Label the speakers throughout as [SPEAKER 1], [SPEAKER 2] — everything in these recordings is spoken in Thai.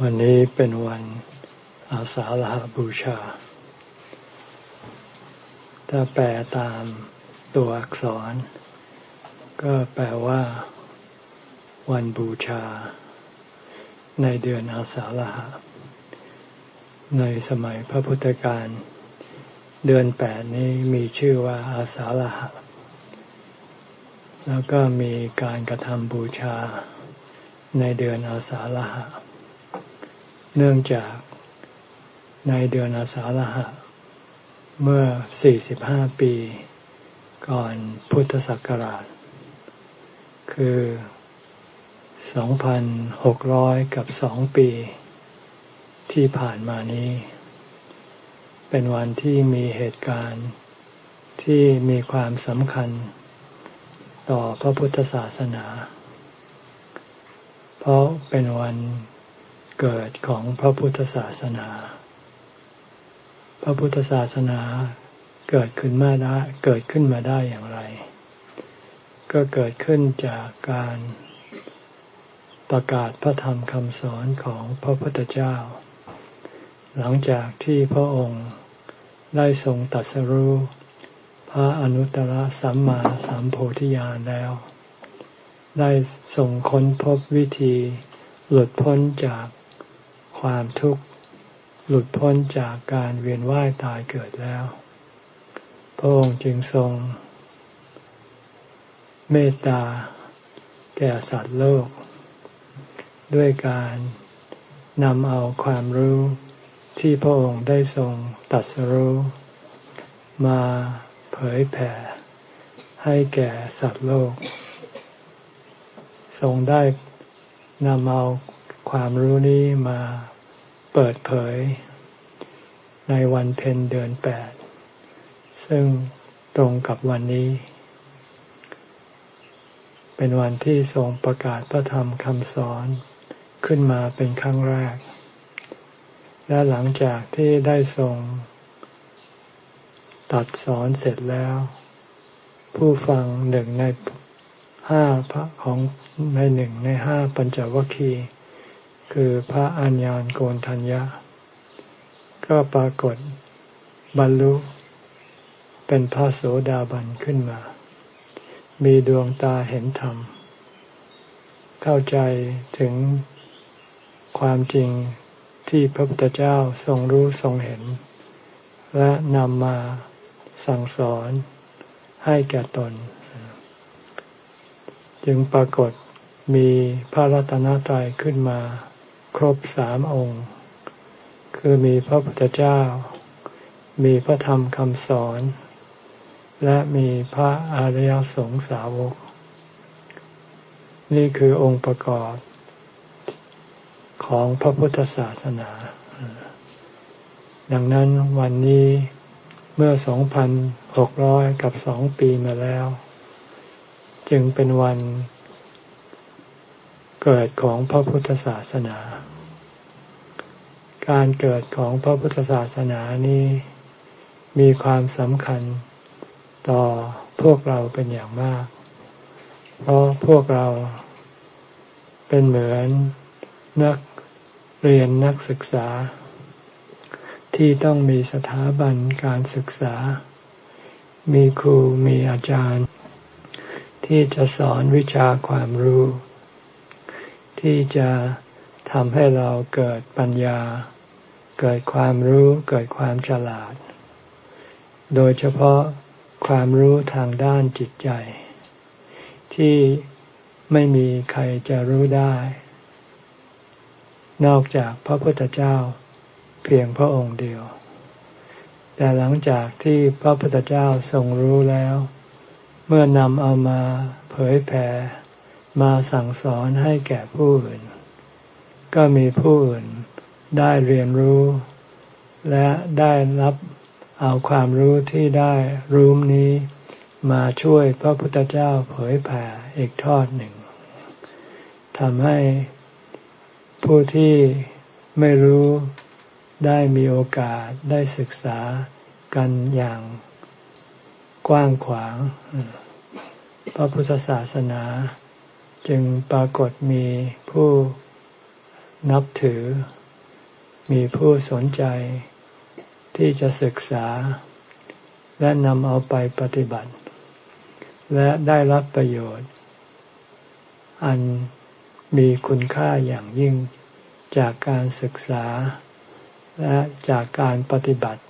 [SPEAKER 1] วันนี้เป็นวันอาสาฬหบูชา ถ้าแปลตามตัวอักษร ก็แปลว่า วันบูชา ในเดือนอาสาฬหะในสมัยพระพุทธการ เดือนแปดนี้มีชื่อว่าอาสาฬหะ แล้วก็มีการกระทำบูชาในเดือนอาสาฬหะ เนื่องจากในเดือนอาสาฬหะ เมื่อ 45 ปี ก่อนพุทธศักราช คือ 2,600 กับ 2 ปี ที่ผ่านมานี้ เป็นวันที่มีเหตุการณ์ที่มีความสำคัญ ต่อพระพุทธศาสนา เพราะเป็นวันเกิดของพระพุทธศาสนา พระพุทธศาสนาเกิดขึ้นมาได้เกิดขึ้นมาได้อย่างไร ก็เกิดขึ้นจากการประกาศพระธรรมคำสอนของพระพุทธเจ้า หลังจากที่พระองค์ได้ทรงตัดสรู้ พระอนุตตรสัมมาสัมโพธิญาณแล้ว ได้ส่งค้นพบวิธีหลุดพ้นจากความทุกข์หลุดพ้นจากการเวียนว่ายตายเกิดแล้ว พระองค์จึงทรง เมตตาแก่สัตว์โลก ด้วยการนำเอาความรู้ที่พระองค์ได้ทรงตัดสรู้มา เผยแผ่ ให้แก่สัตว์โลก ทรงได้นำเอาความรู้นี้มาเปิดเผย ในวันเพ็ญเดือนแปด ซึ่งตรงกับวันนี้ เป็นวันที่ทรงประกาศพระธรรมคำสอนขึ้นมาเป็นครั้งแรก และหลังจากที่ได้ทรง ตัดสอนเสร็จแล้ว ผู้ฟังหนึ่งในห้าพระของในหนึ่งในห้าปัญจวัคคีย์คือพระอัญญาณโกนทัญญะก็ปรากฏบรรลุ เป็นพระโสดาบันขึ้นมา มีดวงตาเห็นธรรม เข้าใจถึงความจริงที่พระพุทธเจ้าทรงรู้ทรงเห็น และนำมา สั่งสอนให้แก่ตน จึงปรากฏมีพระรัตนตรัยขึ้นมา ครบสามองค์ คือมีพระพุทธเจ้า มีพระธรรมคำสอน และมีพระอริยสงสาวก นี่คือองค์ประกอบของพระพุทธศาสนา ดังนั้นวันนี้ เมื่อ2,600กับสองปีมาแล้ว จึงเป็นวันเกิดของพระพุทธศาสนา การเกิดของพระพุทธศาสนานี้มีความสำคัญต่อพวกเราเป็นอย่างมาก เพราะพวกเราเป็นเหมือนนักเรียนนักศึกษา ที่ต้องมีสถาบันการศึกษา มีครูมีอาจารย์ ที่จะสอนวิชาความรู้ ที่จะทำให้เราเกิดปัญญา เกิดความรู้เกิดความฉลาด โดยเฉพาะความรู้ทางด้านจิตใจ ที่ไม่มีใครจะรู้ได้ นอกจากพระพุทธเจ้า เพียงพระองค์เดียว แต่หลังจากที่พระพุทธเจ้าทรงรู้แล้ว เมื่อนำเอามาเผยแผ่มาสั่งสอนให้แก่ผู้อื่น ก็มีผู้อื่นได้เรียนรู้ และได้รับเอาความรู้ที่ได้รู้นี้มาช่วยพระพุทธเจ้าเผยแผ่อีกทอดหนึ่งทำให้ผู้ที่ไม่รู้ ได้มีโอกาสได้ศึกษากันอย่างกว้างขวาง พระพุทธศาสนา จึงปรากฏมีผู้นับถือ มีผู้สนใจที่จะศึกษา และนำเอาไปปฏิบัติ และได้รับประโยชน์ อันมีคุณค่าอย่างยิ่งจากการศึกษา และจากการปฏิบัติ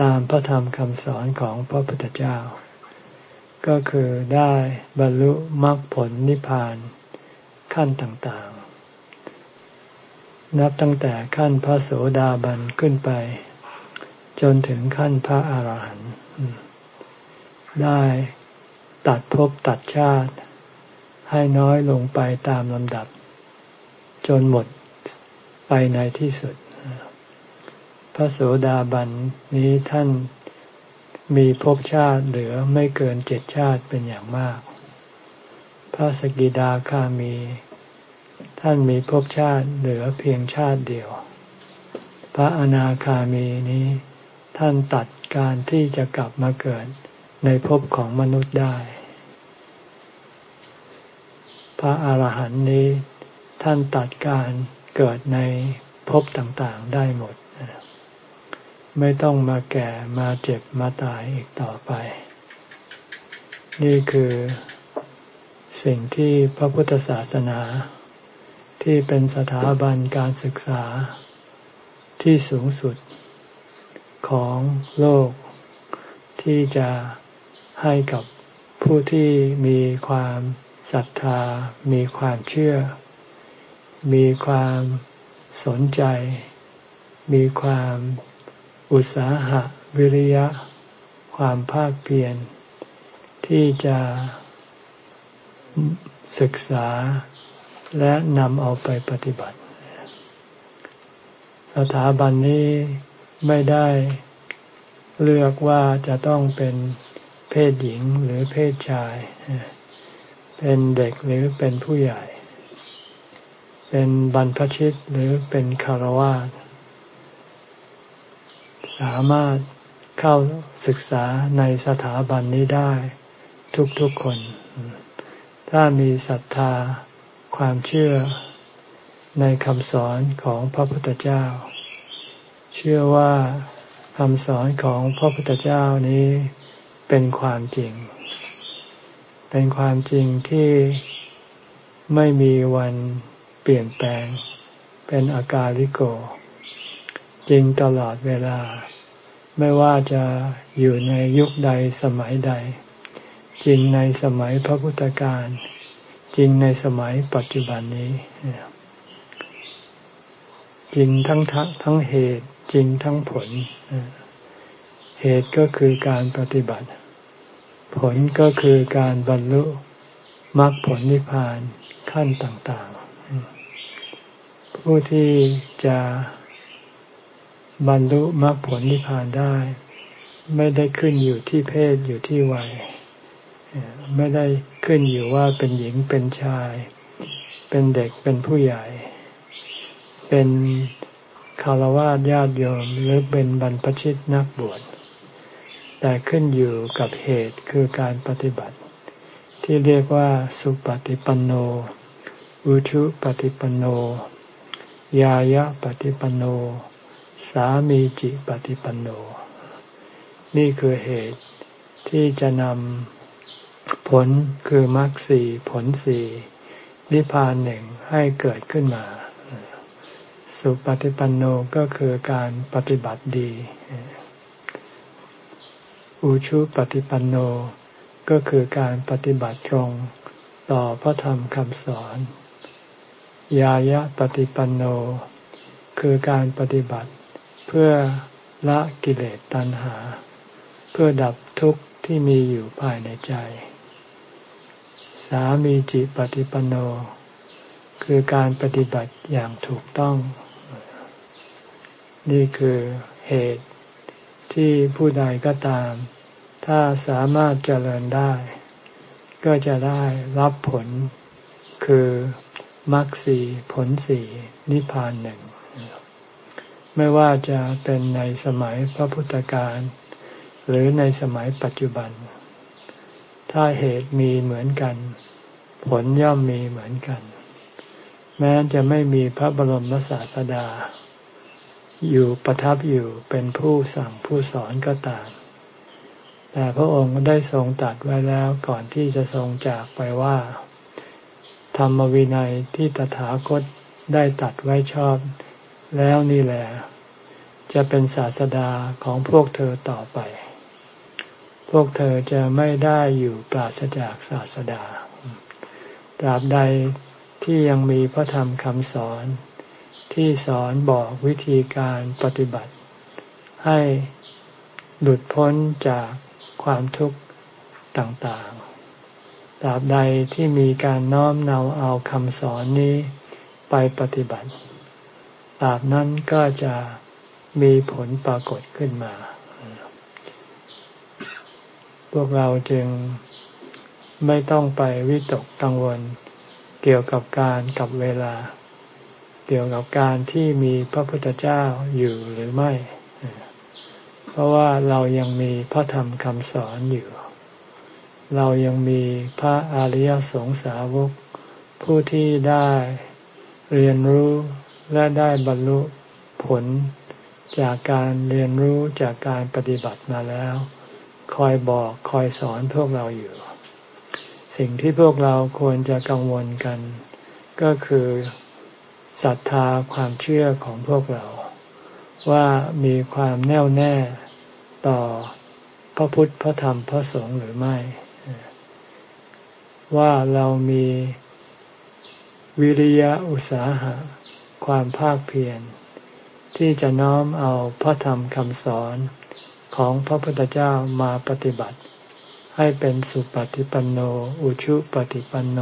[SPEAKER 1] ตามพระธรรมคำสอนของพระพุทธเจ้า ก็คือได้บรรลุมรรคผลนิพพานขั้นต่างๆ นับตั้งแต่ขั้นพระโสดาบันขึ้นไป จนถึงขั้นพระอาหารหันต์ได้ตัดภพตัดชาติ ให้น้อยลงไปตามลำดับ จนหมดไปในที่สุด ระโสดาบันนี้ท่านมีภพชาติเหลือไม่เกินเจ็ดชาติเป็นอย่างมาก พระสกิดาคามี ท่านมีภพชาติเหลือเพียงชาติเดียว พระอนาคามีนี้ ท่านตัดการที่จะกลับมาเกิดในภพของมนุษย์ได้ พระอาหารหันต์นี้ ท่านตัดการเกิดในภพต่างๆได้หมด ไม่ต้องมาแก่มาเจ็บมาตายอีกต่อไป นี่คือสิ่งที่พระพุทธศาสนา ที่เป็นสถาบันการศึกษาที่สูงสุดของโลก ที่จะให้กับผู้ที่มีความศรัทธา มีความเชื่อ มีความสนใจ มีความ อุตสาหะวิริยะ ความภาคเพียรที่จะศึกษาและนำเอาไปปฏิบัติ สถาบันนี้ไม่ได้เลือกว่าจะต้องเป็นเพศหญิงหรือเพศชาย เป็นเด็กหรือเป็นผู้ใหญ่ เป็นบรรพชิตหรือเป็นคารวะสามารถเข้าศึกษาในสถาบันนี้ได้ทุกๆคน ถ้ามีศรัทธาความเชื่อในคำสอนของพระพุทธเจ้า เชื่อว่าคำสอนของพระพุทธเจ้านี้เป็นความจริง เป็นความจริงที่ไม่มีวันเปลี่ยนแปลง เป็นอากาลิโก จริงตลอดเวลา ไม่ว่าจะอยู่ในยุคใดสมัยใด จริงในสมัยพระพุทธการ จริงในสมัยปัจจุบันนี้ จริงทั้งทั้งทั้งเหตุจริงทั้งผล เหตุก็คือการปฏิบัติ ผลก็คือการบรรลุมรรคผลนิพพานขั้นต่าง ๆ ผู้ที่จะ บรรลุมรรคผลนิพพานได้ ไม่ได้ขึ้นอยู่ที่เพศอยู่ที่วัย ไม่ได้ขึ้นอยู่ว่าเป็นหญิงเป็นชาย เป็นเด็กเป็นผู้ใหญ่ เป็นคารวะญาติโยมหรือเป็นบรรพชิตนักบวชแต่ขึ้นอยู่กับเหตุคือการปฏิบัติ ที่เรียกว่าสุปฏิปันโน อุชุปฏิปันโน ยายะปฏิปันโน สามีจิปฏิปันโน นี่คือเหตุที่จะนำผลคือมรรคสี่ผลสี่นิพพานหนึ่งให้เกิดขึ้นมา สุปฏิปันโนก็คือการปฏิบัติดี อุชุปฏิปันโนก็คือการปฏิบัติตรงต่อพระธรรมคำสอน ยายะปฏิปันโน คือการปฏิบัติ เพื่อละกิเลสตัณหา เพื่อดับทุกข์ที่มีอยู่ภายในใจ สามีจิปฏิปโน คือการปฏิบัติอย่างถูกต้อง นี่คือเหตุที่ผู้ใดก็ตาม ถ้าสามารถเจริญได้ ก็จะได้รับผลคือมรรคสีผลสีนิพพานหนึ่ง ไม่ว่าจะเป็นในสมัยพระพุทธการหรือในสมัยปัจจุบัน ถ้าเหตุมีเหมือนกัน ผลย่อมมีเหมือนกัน แม้จะไม่มีพระบรมศาสดา อยู่ประทับอยู่เป็นผู้สั่งผู้สอนก็ตาม แต่พระองค์ได้ทรงตัดไว้แล้วก่อนที่จะทรงจากไปว่า ธรรมวินัยที่ตถาคตได้ตัดไว้ชอบ แล้วนี่แหละจะเป็นศาสดาของพวกเธอต่อไป พวกเธอจะไม่ได้อยู่ปราศจากศาสดา ตราบใดที่ยังมีพระธรรมคำสอน ที่สอนบอกวิธีการปฏิบัติ ให้หลุดพ้นจากความทุกข์ต่างๆ ตราบใดที่มีการน้อมนำเอาคำสอนนี้ไปปฏิบัติ ตราบนั้นก็จะมีผลปรากฏขึ้นมา พวกเราจึงไม่ต้องไปวิตกกังวล เกี่ยวกับการกับเวลา เกี่ยวกับการที่มีพระพุทธเจ้าอยู่หรือไม่ เพราะว่าเรายังมีพระธรรมคำสอนอยู่ เรายังมีพระอริยสงสาวกผู้ที่ได้เรียนรู้ และได้บรรลุผลจากการเรียนรู้จากการปฏิบัติมาแล้ว คอยบอกคอยสอนพวกเราอยู่ สิ่งที่พวกเราควรจะกังวลกัน ก็คือศรัทธาความเชื่อของพวกเรา ว่ามีความแน่วแน่ต่อพระพุทธพระธรรมพระสงฆ์หรือไม่ ว่าเรามีวิริยะอุตสาหะ ความภาคเพียรที่จะน้อมเอาพระธรรมคำสอนของพระพุทธเจ้ามาปฏิบัติ ให้เป็นสุปฏิปันโน อุชุปฏิปันโน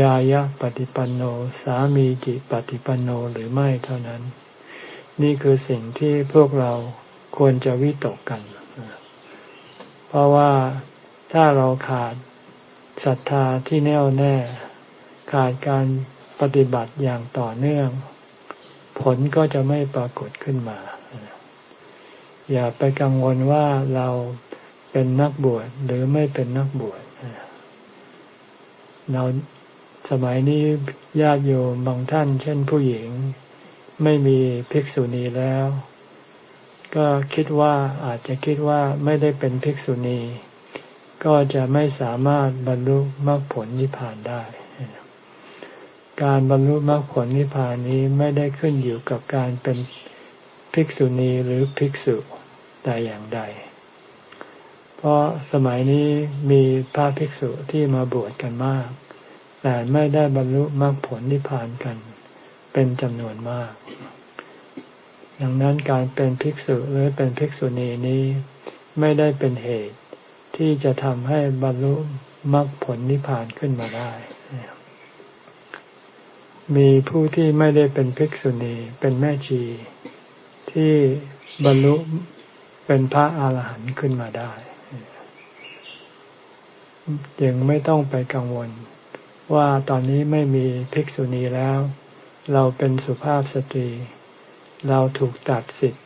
[SPEAKER 1] ยายะปฏิปันโน สามีจิปฏิปันโนหรือไม่เท่านั้น นี่คือสิ่งที่พวกเราควรจะวิตกกัน เพราะว่าถ้าเราขาดศรัทธาที่แน่วแน่ ขาดการ ปฏิบัติอย่างต่อเนื่อง ผลก็จะไม่ปรากฏขึ้นมา อย่าไปกังวลว่าเราเป็นนักบวชหรือไม่เป็นนักบวชเราสมัยนี้ญาติโยมบางท่าน เช่นผู้หญิง ไม่มีภิกษุณีแล้ว ก็คิดว่าอาจจะคิดว่าไม่ได้เป็นภิกษุณี ก็จะไม่สามารถบรรลุมรรคผลนิพพานได้ การบรรลุมรรคผลนิพพานนี้ไม่ได้ขึ้นอยู่กับการเป็นภิกษุณีหรือภิกษุแต่อย่างใด เพราะสมัยนี้มีพระภิกษุที่มาบวชกันมาก แต่ไม่ได้บรรลุมรรคผลนิพพานกัน เป็นจำนวนมาก ดังนั้นการเป็นภิกษุหรือเป็นภิกษุณีนี้ไม่ได้เป็นเหตุที่จะทำให้บรรลุมรรคผลนิพพานขึ้นมาได้ มีผู้ที่ไม่ได้เป็นภิกษุณีเป็นแม่ชี ที่บรรลุเป็นพระอาหารหันต์ขึ้นมาได้ยังไม่ต้องไปกังวล ว่าตอนนี้ไม่มีภิกษุณีแล้ว เราเป็นสุภาพสตรี เราถูกตัดสิทธิ์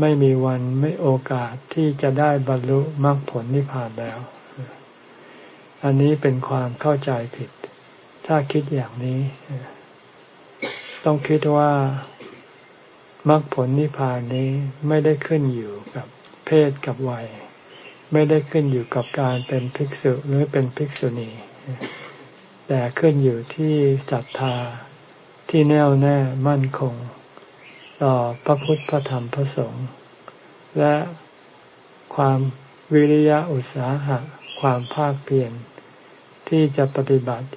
[SPEAKER 1] ไม่มีวันไม่โอกาสที่จะได้บรรลุมรรคผลนิพพานแล้ว อันนี้เป็นความเข้าใจผิด ถ้าคิดอย่างนี้ ต้องคิดว่ามรรคผลนิพพานนี้ไม่ได้ขึ้นอยู่กับเพศกับวัย ไม่ได้ขึ้นอยู่กับการเป็นภิกษุหรือเป็นภิกษุณี แต่ขึ้นอยู่ที่ศรัทธาที่แน่วแน่มั่นคง ต่อพระพุทธพระธรรมพระสงฆ์และความวิริยะอุตสาหะ ความภาคเพียรที่จะปฏิบัติ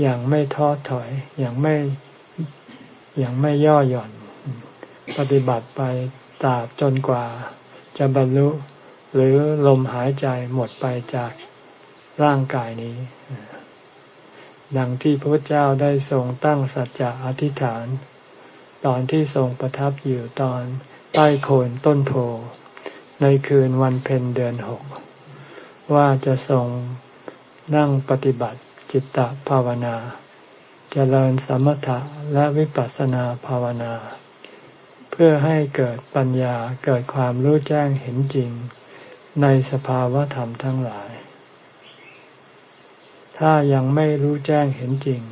[SPEAKER 1] อย่างไม่ท้อถอยอย่างไม่ อย่างไม่ย่อหย่อน ปฏิบัติไปตราบจนกว่า จะบรรลุ หรือลมหายใจหมดไปจากร่างกายนี้ ดังที่พระเจ้าได้ทรงตั้งสัจจะอธิษฐาน ตอนที่ทรงประทับอยู่ตอนใต้โคนต้นโพในคืนวันเพ็ญเดือนหก ว่าจะทรงนั่งปฏิบัติจิตตภาวนา เจริญสมถะและวิปัสสนาภาวนา เพื่อให้เกิดปัญญาเกิดความรู้แจ้งเห็นจริง ในสภาวะธรรมทั้งหลาย ถ้ายังไม่รู้แจ้งเห็นจริง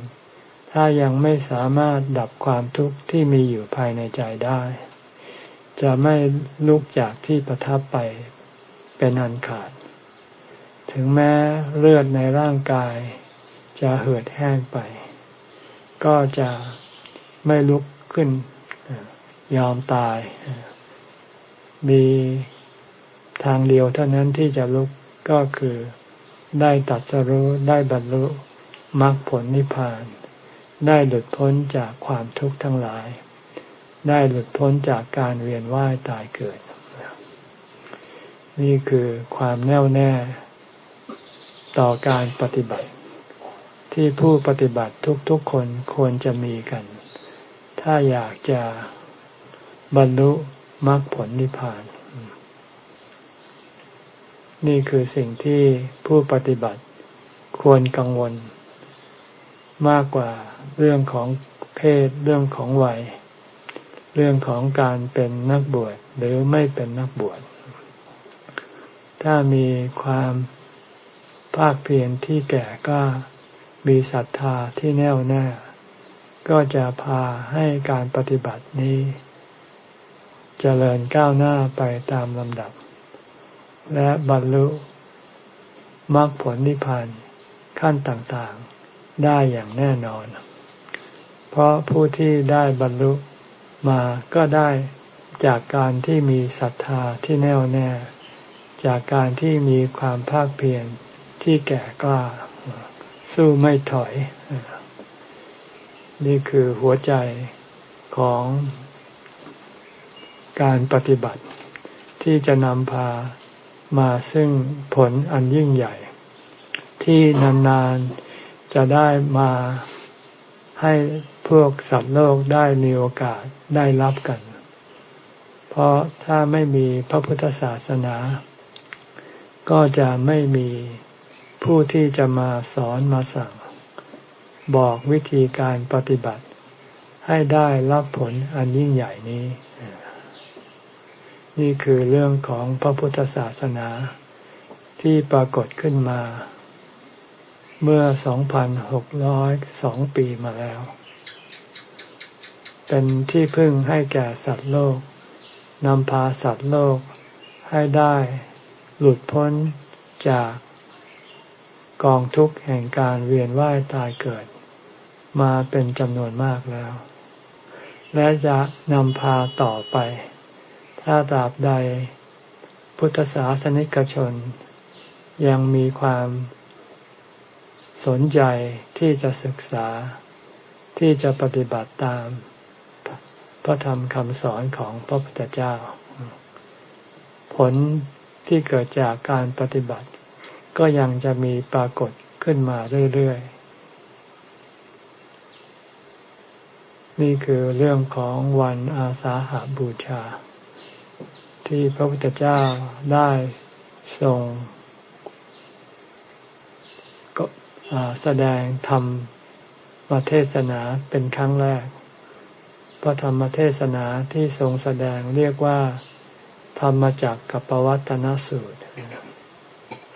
[SPEAKER 1] ถ้ายังไม่สามารถดับความทุกข์ที่มีอยู่ภายในใจได้ จะไม่ลุกจากที่ประทับไปเป็นอันขาด ถึงแม้เลือดในร่างกายจะเหือดแห้งไป ก็จะไม่ลุกขึ้นยอมตาย มีทางเดียวเท่านั้นที่จะลุกก็คือได้ตัดสรู้ได้บรรลุมรรคผลนิพพาน ได้หลุดพ้นจากความทุกข์ทั้งหลาย ได้หลุดพ้นจากการเวียนว่ายตายเกิด นี่คือความแน่วแน่ต่อการปฏิบัติ ที่ผู้ปฏิบัติทุกๆคนควรจะมีกัน ถ้าอยากจะบรรลุมรรคผลนิพพาน นี่คือสิ่งที่ผู้ปฏิบัติควรกังวล มากกว่าเรื่องของเพศเรื่องของวัย เรื่องของการเป็นนักบวชหรือไม่เป็นนักบวช ถ้ามีความภาคเพียรที่แก่ก็ มีศรัทธาที่แน่วแน่ ก็จะพาให้การปฏิบัตินี้จเจริญก้าวหน้าไปตามลำดับ และบรรลุมรรคผลนิพพานขั้นต่างๆได้อย่างแน่นอน เพราะผู้ที่ได้บรรลุมาก็ได้จากการที่มีศรัทธาที่แน่วแน่ จากการที่มีความภาคเพียรที่แก่กล้า สู้ไม่ถอย นี่คือหัวใจของการปฏิบัติ ที่จะนำพามาซึ่งผลอันยิ่งใหญ่ ที่นานๆจะได้มาให้พวกสัตว์โลกได้มีโอกาสได้รับกัน เพราะถ้าไม่มีพระพุทธศาสนา ก็จะไม่มี ผู้ที่จะมาสอนมาสั่ง บอกวิธีการปฏิบัติ ให้ได้รับผลอันยิ่งใหญ่นี้ นี่คือเรื่องของพระพุทธศาสนาที่ปรากฏขึ้นมา เมื่อ 2,602 ปีมาแล้ว เป็นที่พึ่งให้แก่สัตว์โลกนำพาสัตว์โลกให้ได้หลุดพ้นจาก กองทุกข์แห่งการเวียนว่ายตายเกิด มาเป็นจำนวนมากแล้ว และจะนำพาต่อไป ถ้าตราบใด พุทธศาสนิกชน ยังมีความสนใจที่จะศึกษาที่จะปฏิบัติตาม พระธรรมคำสอนของพระพุทธเจ้า ผลที่เกิดจากการปฏิบัติ ก็ยังจะมีปรากฏขึ้นมาเรื่อยๆ นี่คือเรื่องของวันอาสาหาบูชา ที่พระพุทธเจ้าได้ทรงแสดงธรรมมาเทศนาเป็นครั้งแรก พระธรรมเทศนาที่ทรงแสดงเรียกว่า ธรรมจักกับปวัตนสูตร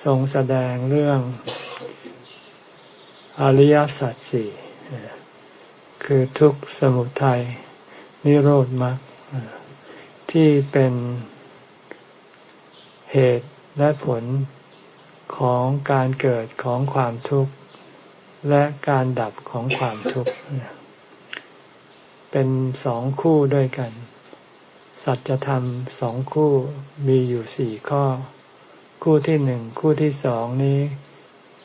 [SPEAKER 1] ทรงแสดงเรื่องอริยสัจสี่คือทุกขสมุทัยนิโรธมรรคที่เป็นเหตุและผลของการเกิดของความทุกข์ และการดับของความทุกข์ เป็นสองคู่ด้วยกัน สัจธรรมสองคู่มีอยู่สี่ข้อ คู่ที่หนึ่งคู่ที่สองนี้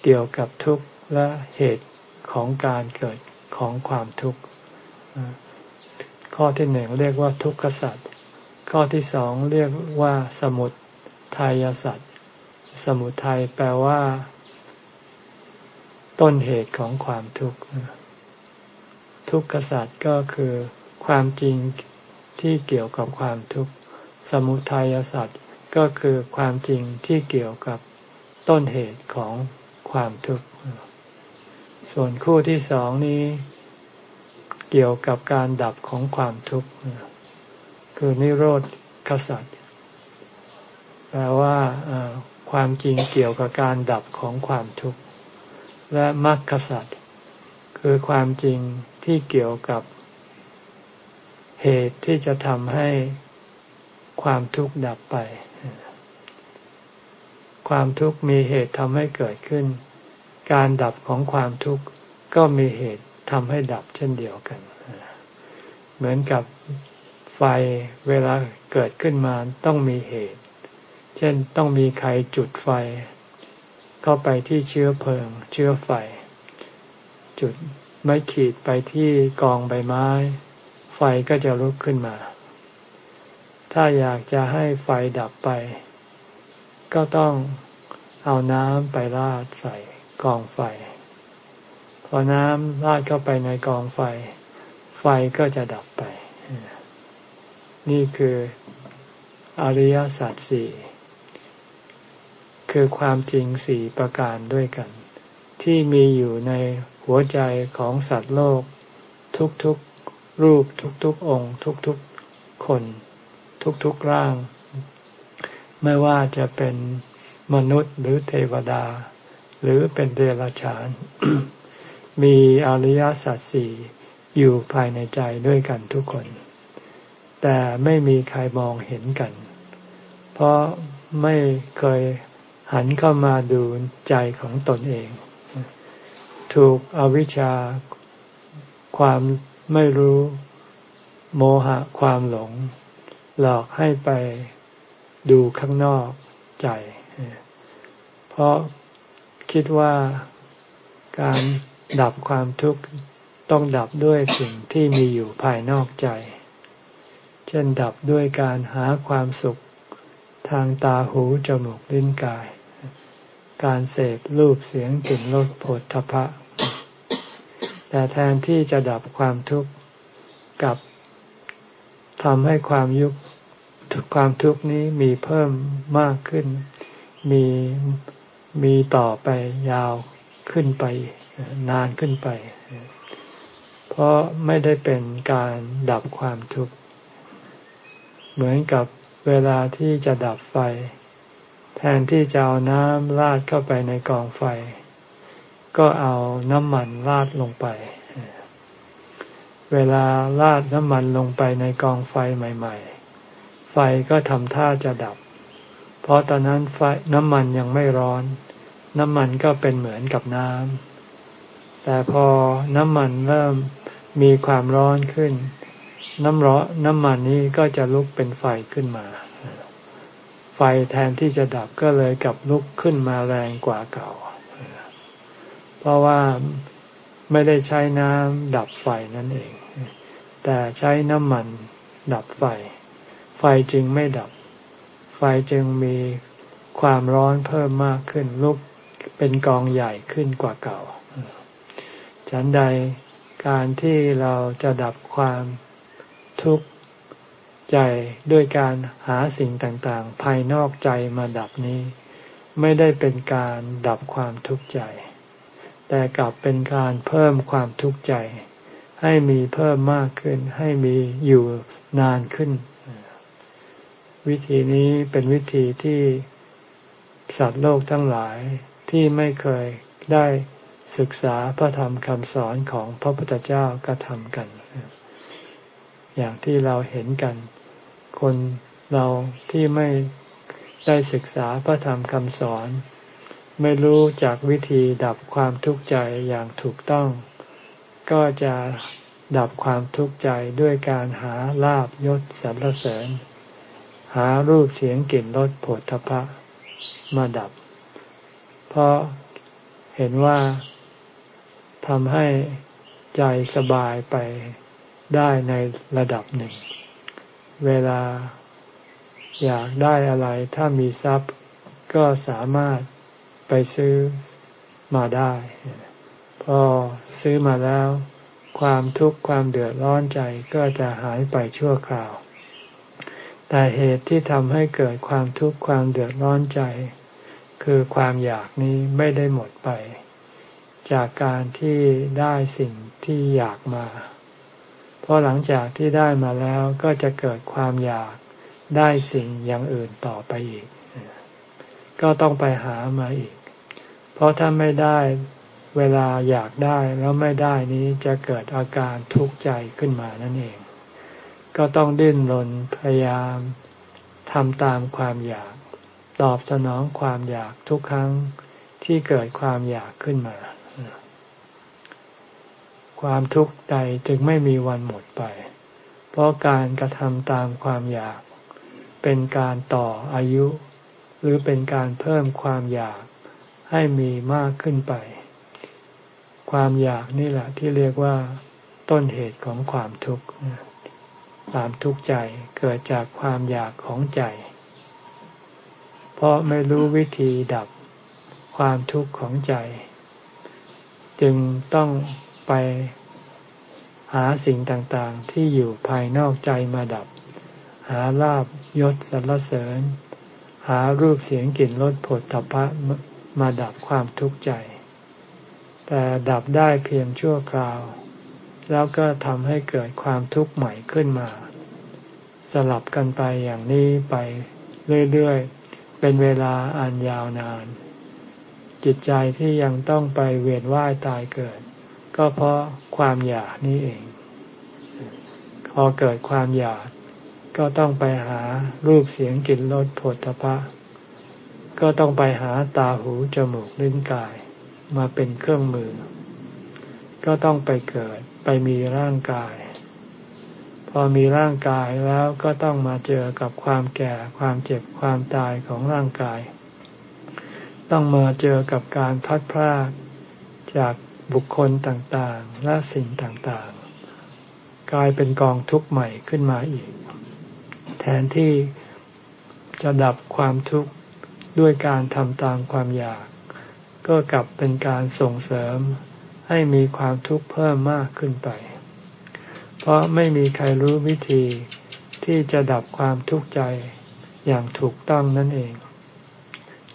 [SPEAKER 1] เกี่ยวกับทุกข์และเหตุของการเกิดของความทุกข์ข้อที่หนึ่งเรียกว่าทุกขสัจข้อที่สองเรียกว่าสมุทายสัตว์สมุทัยแปลว่า ต้นเหตุของความทุกข์ทุกขสัตว์ก็คือความจริงที่เกี่ยวกับความทุกข์ สมุทัยสัตว์ ก็คือความจริงที่เกี่ยวกับต้นเหตุของความทุกข์ ส่วนคู่ที่สองนี้ เกี่ยวกับการดับของความทุกข์ คือนิโรธขสัตว์แปลว่าความจริงเกี่ยวกับการดับของความทุกข์ และมรรคสัตว์คือความจริงที่เกี่ยวกับเหตุที่จะทำให้ความทุกข์ดับไป ความทุกข์มีเหตุทำให้เกิดขึ้น การดับของความทุกข์ก็มีเหตุทำให้ดับเช่นเดียวกัน เหมือนกับไฟเวลาเกิดขึ้นมาต้องมีเหตุ เช่นต้องมีใครจุดไฟ เข้าไปที่เชื้อเพลิง เชื้อไฟ จุดไม่ขีดไปที่กองใบไม้ ไฟก็จะลุกขึ้นมา ถ้าอยากจะให้ไฟดับไป ก็ต้องเอาน้ำไปราดใส่กองไฟ พอน้ำราดเข้าไปในกองไฟ ไฟก็จะดับไป นี่คืออริยสัจสี่คือความจริงสี่ประการด้วยกัน ที่มีอยู่ในหัวใจของสัตว์โลก ทุกๆรูปทุกๆองค์ ทุกๆคน ทุกๆร่าง ไม่ว่าจะเป็นมนุษย์หรือเทวดา หรือเป็นเดรัจฉาน มีอริยสัจสี่อยู่ภายในใจด้วยกันทุกคน แต่ไม่มีใครมองเห็นกัน เพราะไม่เคยหันเข้ามาดูใจของตนเอง ถูกอวิชชา ความไม่รู้โมหะความหลง หลอกให้ไป ดูข้างนอกใจ เพราะคิดว่าการดับความทุกข์ต้องดับด้วยสิ่งที่มีอยู่ภายนอกใจ เช่นดับด้วยการหาความสุขทางตาหูจมูกลิ้นกาย การเสพรูปเสียงกลิ่นรสผลทพะ แต่แทนที่จะดับความทุกข์กับทำให้ความยุก ความทุกข์นี้มีเพิ่มมากขึ้น มีมีต่อไปยาวขึ้นไปนานขึ้นไป เพราะไม่ได้เป็นการดับความทุกข์ เหมือนกับเวลาที่จะดับไฟ แทนที่จะเอาน้ำราดเข้าไปในกองไฟ ก็เอาน้ำมันราดลงไป เวลาราดน้ำมันลงไปในกองไฟใหม่ ๆ ไฟก็ทำท่าจะดับ เพราะตอนนั้นไฟน้ำมันยังไม่ร้อน น้ำมันก็เป็นเหมือนกับน้ำแต่พอน้ำมันเริ่มมีความร้อนขึ้น น้ำร้อนน้ำมันนี้ก็จะลุกเป็นไฟขึ้นมา ไฟแทนที่จะดับก็เลยกลับลุกขึ้นมาแรงกว่าเก่า เพราะว่าไม่ได้ใช้น้ำดับไฟนั่นเอง แต่ใช้น้ำมันดับไฟ ไฟจึงไม่ดับ ไฟจึงมีความร้อนเพิ่มมากขึ้นลุกเป็นกองใหญ่ขึ้นกว่าเก่า ฉันใดการที่เราจะดับความทุกข์ใจด้วยการหาสิ่งต่างๆ ภายนอกใจมาดับนี้ ไม่ได้เป็นการดับความทุกข์ใจ แต่กลับเป็นการเพิ่มความทุกข์ใจ ให้มีเพิ่มมากขึ้น ให้มีอยู่นานขึ้น วิธีนี้เป็นวิธีที่สัตว์โลกทั้งหลายที่ไม่เคยได้ศึกษาพระธรรมคำสอนของพระพุทธเจ้ากระทำกัน อย่างที่เราเห็นกัน คนเราที่ไม่ได้ศึกษาพระธรรมคำสอน ไม่รู้จากวิธีดับความทุกข์ใจอย่างถูกต้อง ก็จะดับความทุกข์ใจด้วยการหาลาบยศสรรเสริญ หารูปเสียงกลิ่นรสผลทพะมาดับ เพราะเห็นว่าทำให้ใจสบายไปได้ในระดับหนึ่ง เวลาอยากได้อะไรถ้ามีทรัพย์ก็สามารถไปซื้อมาได้ พอซื้อมาแล้ว ความทุกข์ความเดือดร้อนใจก็จะหายไปชั่วคราว แต่เหตุที่ทำให้เกิดความทุกข์ความเดือดร้อนใจ คือความอยากนี้ไม่ได้หมดไป จากการที่ได้สิ่งที่อยากมา เพราะหลังจากที่ได้มาแล้วก็จะเกิดความอยากได้สิ่งอย่างอื่นต่อไปอีก ก็ต้องไปหามาอีก เพราะถ้าไม่ได้เวลาอยากได้แล้วไม่ได้นี้จะเกิดอาการทุกข์ใจขึ้นมานั่นเอง ก็ต้องดิ้นรนพยายามทำตามความอยาก ตอบสนองความอยากทุกครั้งที่เกิดความอยากขึ้นมา ความทุกข์ใจจึงไม่มีวันหมดไป เพราะการกระทำตามความอยาก เป็นการต่ออายุ หรือเป็นการเพิ่มความอยากให้มีมากขึ้นไป ความอยากนี่แหละที่เรียกว่า ต้นเหตุของความทุกข์ ความทุกข์ใจเกิดจากความอยากของใจ เพราะไม่รู้วิธีดับความทุกข์ของใจ จึงต้องไปหาสิ่งต่างๆ ที่อยู่ภายนอกใจมาดับ หาลาบยศสรรเสริญ หารูปเสียงกลิ่นรสผลตภะมาดับความทุกข์ใจ แต่ดับได้เพียงชั่วคราว แล้วก็ทำให้เกิดความทุกข์ใหม่ขึ้นมา สลับกันไปอย่างนี้ไปเรื่อยๆ เป็นเวลาอันยาวนาน จิตใจที่ยังต้องไปเวียนว่ายตายเกิด ก็เพราะความอยากนี่เอง พอเกิดความอยากก็ต้องไปหารูปเสียงกลิ่นรสผลตภะก็ต้องไปหาตาหูจมูกลิ้นกาย มาเป็นเครื่องมือ ก็ต้องไปเกิด มีร่างกาย พอมีร่างกายแล้วก็ต้องมาเจอกับความแก่ความเจ็บความตายของร่างกาย ต้องมาเจอกับการพัดพรากจากบุคคลต่างๆ และสิ่งต่างๆ กลายเป็นกองทุกข์ใหม่ขึ้นมาอีก แทนที่จะดับความทุกข์ด้วยการทำตามความอยาก ก็กลับเป็นการส่งเสริม ให้มีความทุกข์เพิ่มมากขึ้นไป เพราะไม่มีใครรู้วิธีที่จะดับความทุกข์ใจอย่างถูกต้องนั่นเอง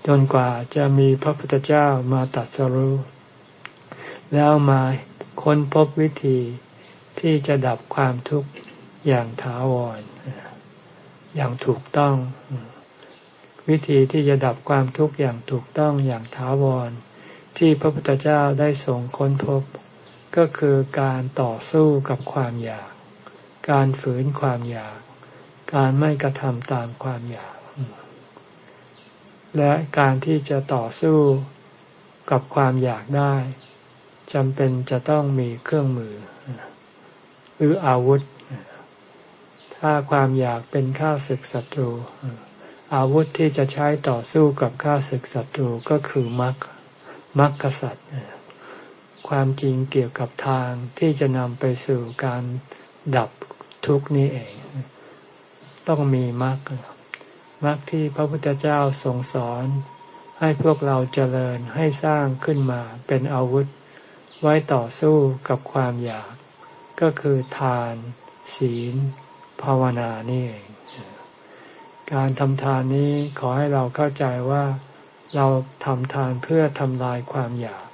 [SPEAKER 1] จนกว่าจะมีพระพุทธเจ้ามาตัดสรู้ แล้วมาค้นพบวิธีที่จะดับความทุกข์อย่างถาวร อย่างถูกต้อง วิธีที่จะดับความทุกข์อย่างถูกต้องอย่างถาวร ที่พระพุทธเจ้าได้ทรงค้นพบ ก็คือการต่อสู้กับความอยาก การฝืนความอยาก การไม่กระทำตามความอยาก และการที่จะต่อสู้กับความอยากได้จำเป็นจะต้องมีเครื่องมือ หรืออาวุธ ถ้าความอยากเป็นข้าศึกศัตรู อาวุธที่จะใช้ต่อสู้กับข้าศึกศัตรูก็คือมรรค มรรคกษัตย์ความจริงเกี่ยวกับทางที่จะนำไปสู่การดับทุกนี้เอง ต้องมีมรรคมรรคที่พระพุทธเจ้าทรงสอน ให้พวกเราเจริญให้สร้างขึ้นมาเป็นอาวุธ ไว้ต่อสู้กับความอยาก ก็คือทาน ศีล ภาวนานี่เอง การทำทานนี้ขอให้เราเข้าใจว่า เราทำทานเพื่อทำลายความอยาก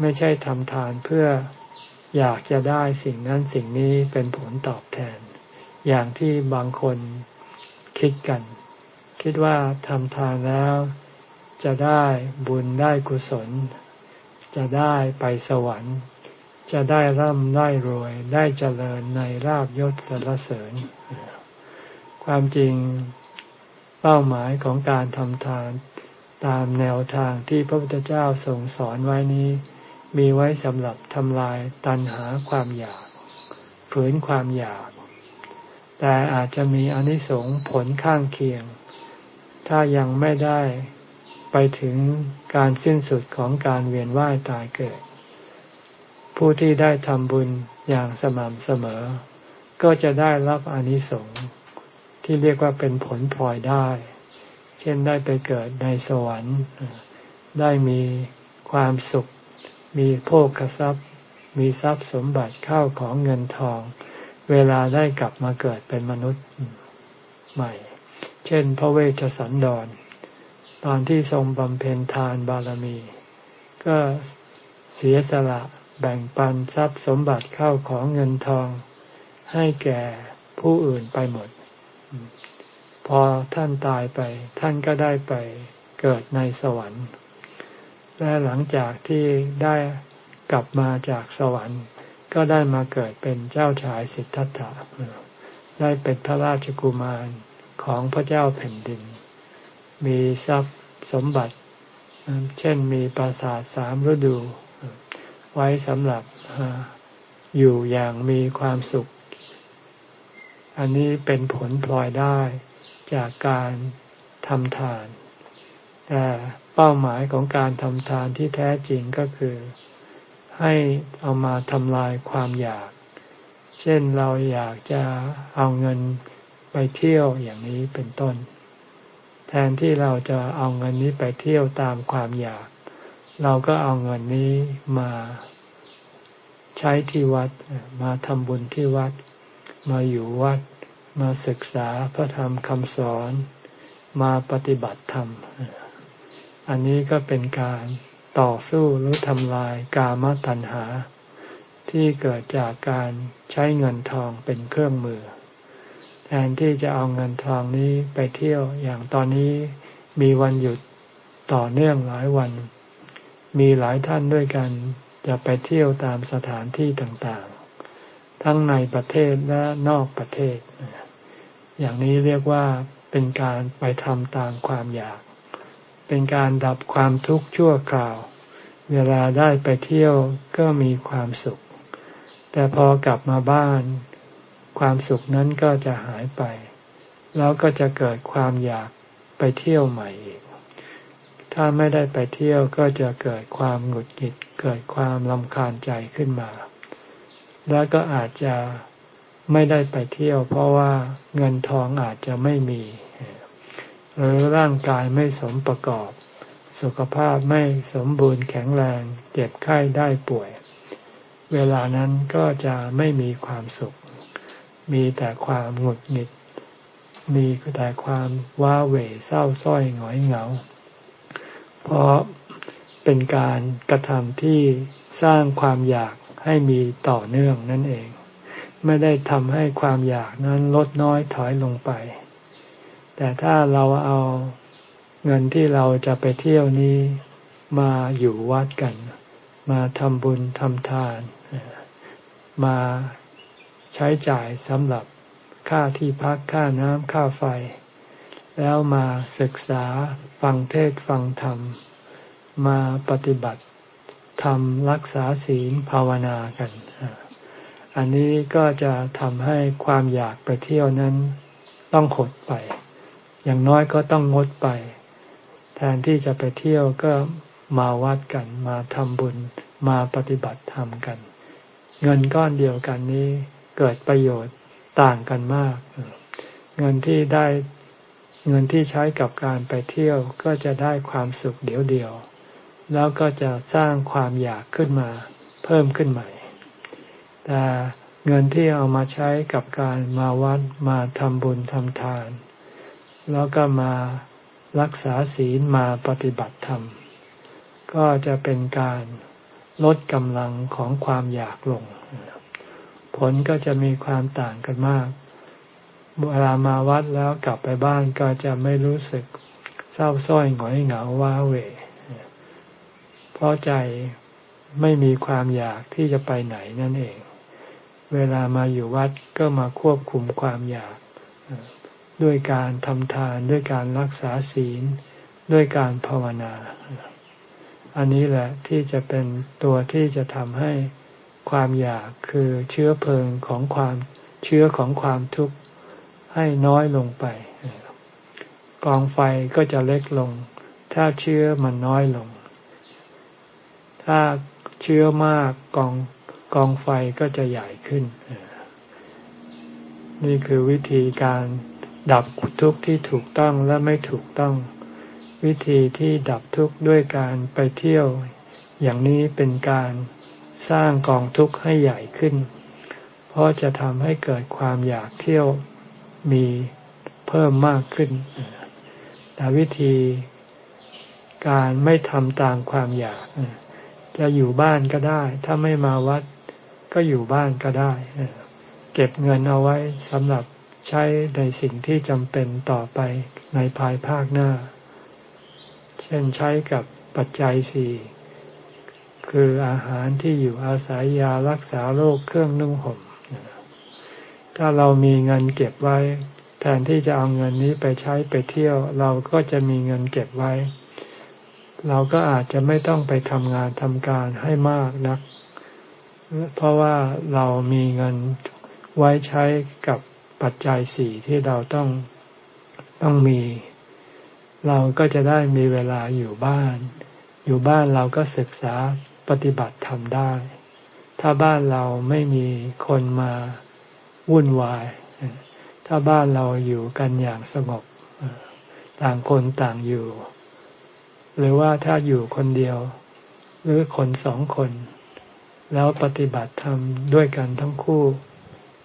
[SPEAKER 1] ไม่ใช่ทำทานเพื่ออยากจะได้สิ่งนั้นสิ่งนี้เป็นผลตอบแทน อย่างที่บางคนคิดกัน คิดว่าทำทานแล้วจะได้บุญได้กุศล จะได้ไปสวรรค์ จะได้ร่ำได้รวยได้เจริญในราบยศสรรเสริญ ความจริงเป้าหมายของการทำทาน ตามแนวทางที่พระพุทธเจ้าทรงสอนไว้นี้ มีไว้สำหรับทำลายตัณหาความอยาก ฝืนความอยาก แต่อาจจะมีอนิสงส์ผลข้างเคียง ถ้ายังไม่ได้ไปถึงการสิ้นสุดของการเวียนว่ายตายเกิด ผู้ที่ได้ทำบุญอย่างสม่ำเสมอ ก็จะได้รับอนิสงส์ที่เรียกว่าเป็นผลพลอยได้ ช่นได้ไปเกิดในสวรรค์ ได้มีความสุข มีโภคทรัพย์ มีทรัพย์สมบัติเข้าของเงินทอง เวลาได้กลับมาเกิดเป็นมนุษย์ใหม่ เช่น พระเวชสันดร ตอนที่ทรงบำเพ็ญทานบารมี ก็เสียสละแบ่งปันทรัพย์สมบัติเข้าของเงินทอง ให้แก่ผู้อื่นไปหมด พอท่านตายไป ท่านก็ได้ไปเกิดในสวรรค์ และหลังจากที่ได้กลับมาจากสวรรค์ ก็ได้มาเกิดเป็นเจ้าชายสิทธัตถะได้เป็นพระราชกุมารของพระเจ้าแผ่นดิน มีทรัพย์สมบัติ เช่นมีปราสาทสามฤดู ไว้สำหรับอยู่อย่างมีความสุข อันนี้เป็นผลพลอยได้ จากการทำทาน แต่เป้าหมายของการทำทานที่แท้จริงก็คือ ให้เอามาทำลายความอยาก เช่นเราอยากจะเอาเงินไปเที่ยวอย่างนี้เป็นต้น แทนที่เราจะเอาเงินนี้ไปเที่ยวตามความอยาก เราก็เอาเงินนี้มาใช้ที่วัดมาทำบุญที่วัด มาอยู่วัด มาศึกษาพระธรรมคำสอนมาปฏิบัติธรรม อันนี้ก็เป็นการต่อสู้หรือทำลายกามตัณหา ที่เกิดจากการใช้เงินทองเป็นเครื่องมือ แทนที่จะเอาเงินทองนี้ไปเที่ยวอย่างตอนนี้มีวันหยุดต่อเนื่องหลายวัน มีหลายท่านด้วยกันจะไปเที่ยวตามสถานที่ต่างๆ ทั้งในประเทศและนอกประเทศ อย่างนี้เรียกว่าเป็นการไปทำตามความอยาก เป็นการดับความทุกข์ชั่วคราว เวลาได้ไปเที่ยวก็มีความสุข แต่พอกลับมาบ้าน ความสุขนั้นก็จะหายไป แล้วก็จะเกิดความอยากไปเที่ยวใหม่อีก ถ้าไม่ได้ไปเที่ยวก็จะเกิดความหงุดหงิด เกิดความลำคาญใจขึ้นมา แล้วก็อาจจะ ไม่ได้ไปเที่ยว เพราะว่าเงินทองอาจจะไม่มี หรือร่างกายไม่สมประกอบ สุขภาพไม่สมบูรณ์แข็งแรง เจ็บไข้ได้ป่วย เวลานั้นก็จะไม่มีความสุข มีแต่ความหงุดหงิด มีแต่ความว้าเหวเศร้าส้อยหงอยเหงา เพราะเป็นการกระทำที่สร้างความอยากให้มีต่อเนื่องนั่นเอง ไม่ได้ทำให้ความอยากนั้นลดน้อยถอยลงไป แต่ถ้าเราเอาเงินที่เราจะไปเที่ยวนี้มาอยู่วัดกัน มาทำบุญทำทาน มาใช้จ่ายสำหรับค่าที่พักค่าน้ำค่าไฟ แล้วมาศึกษาฟังเทศฟังธรรม มาปฏิบัติทำรักษาศีลภาวนากัน อันนี้ก็จะทำให้ความอยากไปเที่ยวนั้นต้องหดไป อย่างน้อยก็ต้องงดไป แทนที่จะไปเที่ยวก็มาวัดกัน มาทำบุญ มาปฏิบัติธรรมกัน เงินก้อนเดียวกันนี้เกิดประโยชน์ต่างกันมาก เงินที่ได้เงินที่ใช้กับการไปเที่ยวก็จะได้ความสุขเดียวเดียว แล้วก็จะสร้างความอยากขึ้นมา เพิ่มขึ้นใหม่ แต่เงินที่เอามาใช้กับการมาวัดมาทำบุญทำทาน แล้วก็มารักษาศีลมาปฏิบัติธรรม ก็จะเป็นการลดกำลังของความอยากลง ผลก็จะมีความต่างกันมาก เวลามาวัดแล้วกลับไปบ้านก็จะไม่รู้สึกเศร้าส้อยหงอยเหงาว้าเหวเพราะใจไม่มีความอยากที่จะไปไหนนั่นเอง เวลามาอยู่วัดก็มาควบคุมความอยาก ด้วยการทำทานด้วยการรักษาศีล ด้วยการภาวนา อันนี้แหละที่จะเป็นตัวที่จะทำให้ความอยากคือเชื้อเพลิงของความเชื้อของความทุกข์ให้น้อยลงไป กองไฟก็จะเล็กลง ถ้าเชื้อมันน้อยลง ถ้าเชื้อมากกอง กองไฟก็จะใหญ่ขึ้น นี่คือวิธีการดับทุกข์ที่ถูกต้องและไม่ถูกต้อง วิธีที่ดับทุกข์ด้วยการไปเที่ยว อย่างนี้เป็นการสร้างกองทุกข์ให้ใหญ่ขึ้น เพราะจะทำให้เกิดความอยากเที่ยวมีเพิ่มมากขึ้น แต่วิธีการไม่ทำตามความอยาก จะอยู่บ้านก็ได้ ถ้าไม่มาวัด ก็อยู่บ้านก็ได้ เก็บเงินเอาไว้สำหรับใช้ในสิ่งที่จำเป็นต่อไปในภายภาคหน้า เช่นใช้กับปัจจัยสี่คืออาหารที่อยู่อาศัยยารักษาโรคเครื่องนุ่งห่ม ถ้าเรามีเงินเก็บไว้ แทนที่จะเอาเงินนี้ไปใช้ไปเที่ยว เราก็จะมีเงินเก็บไว้ เราก็อาจจะไม่ต้องไปทำงานทำการให้มากนัก เพราะว่าเรามีเงินไว้ใช้กับปัจจัยสี่ที่เราต้องต้องมี เราก็จะได้มีเวลาอยู่บ้าน อยู่บ้านเราก็ศึกษาปฏิบัติทำได้ ถ้าบ้านเราไม่มีคนมาวุ่นวาย ถ้าบ้านเราอยู่กันอย่างสงบ ต่างคนต่างอยู่ หรือว่าถ้าอยู่คนเดียว หรือคนสองคน แล้วปฏิบัติธรรมด้วยกันทั้งคู่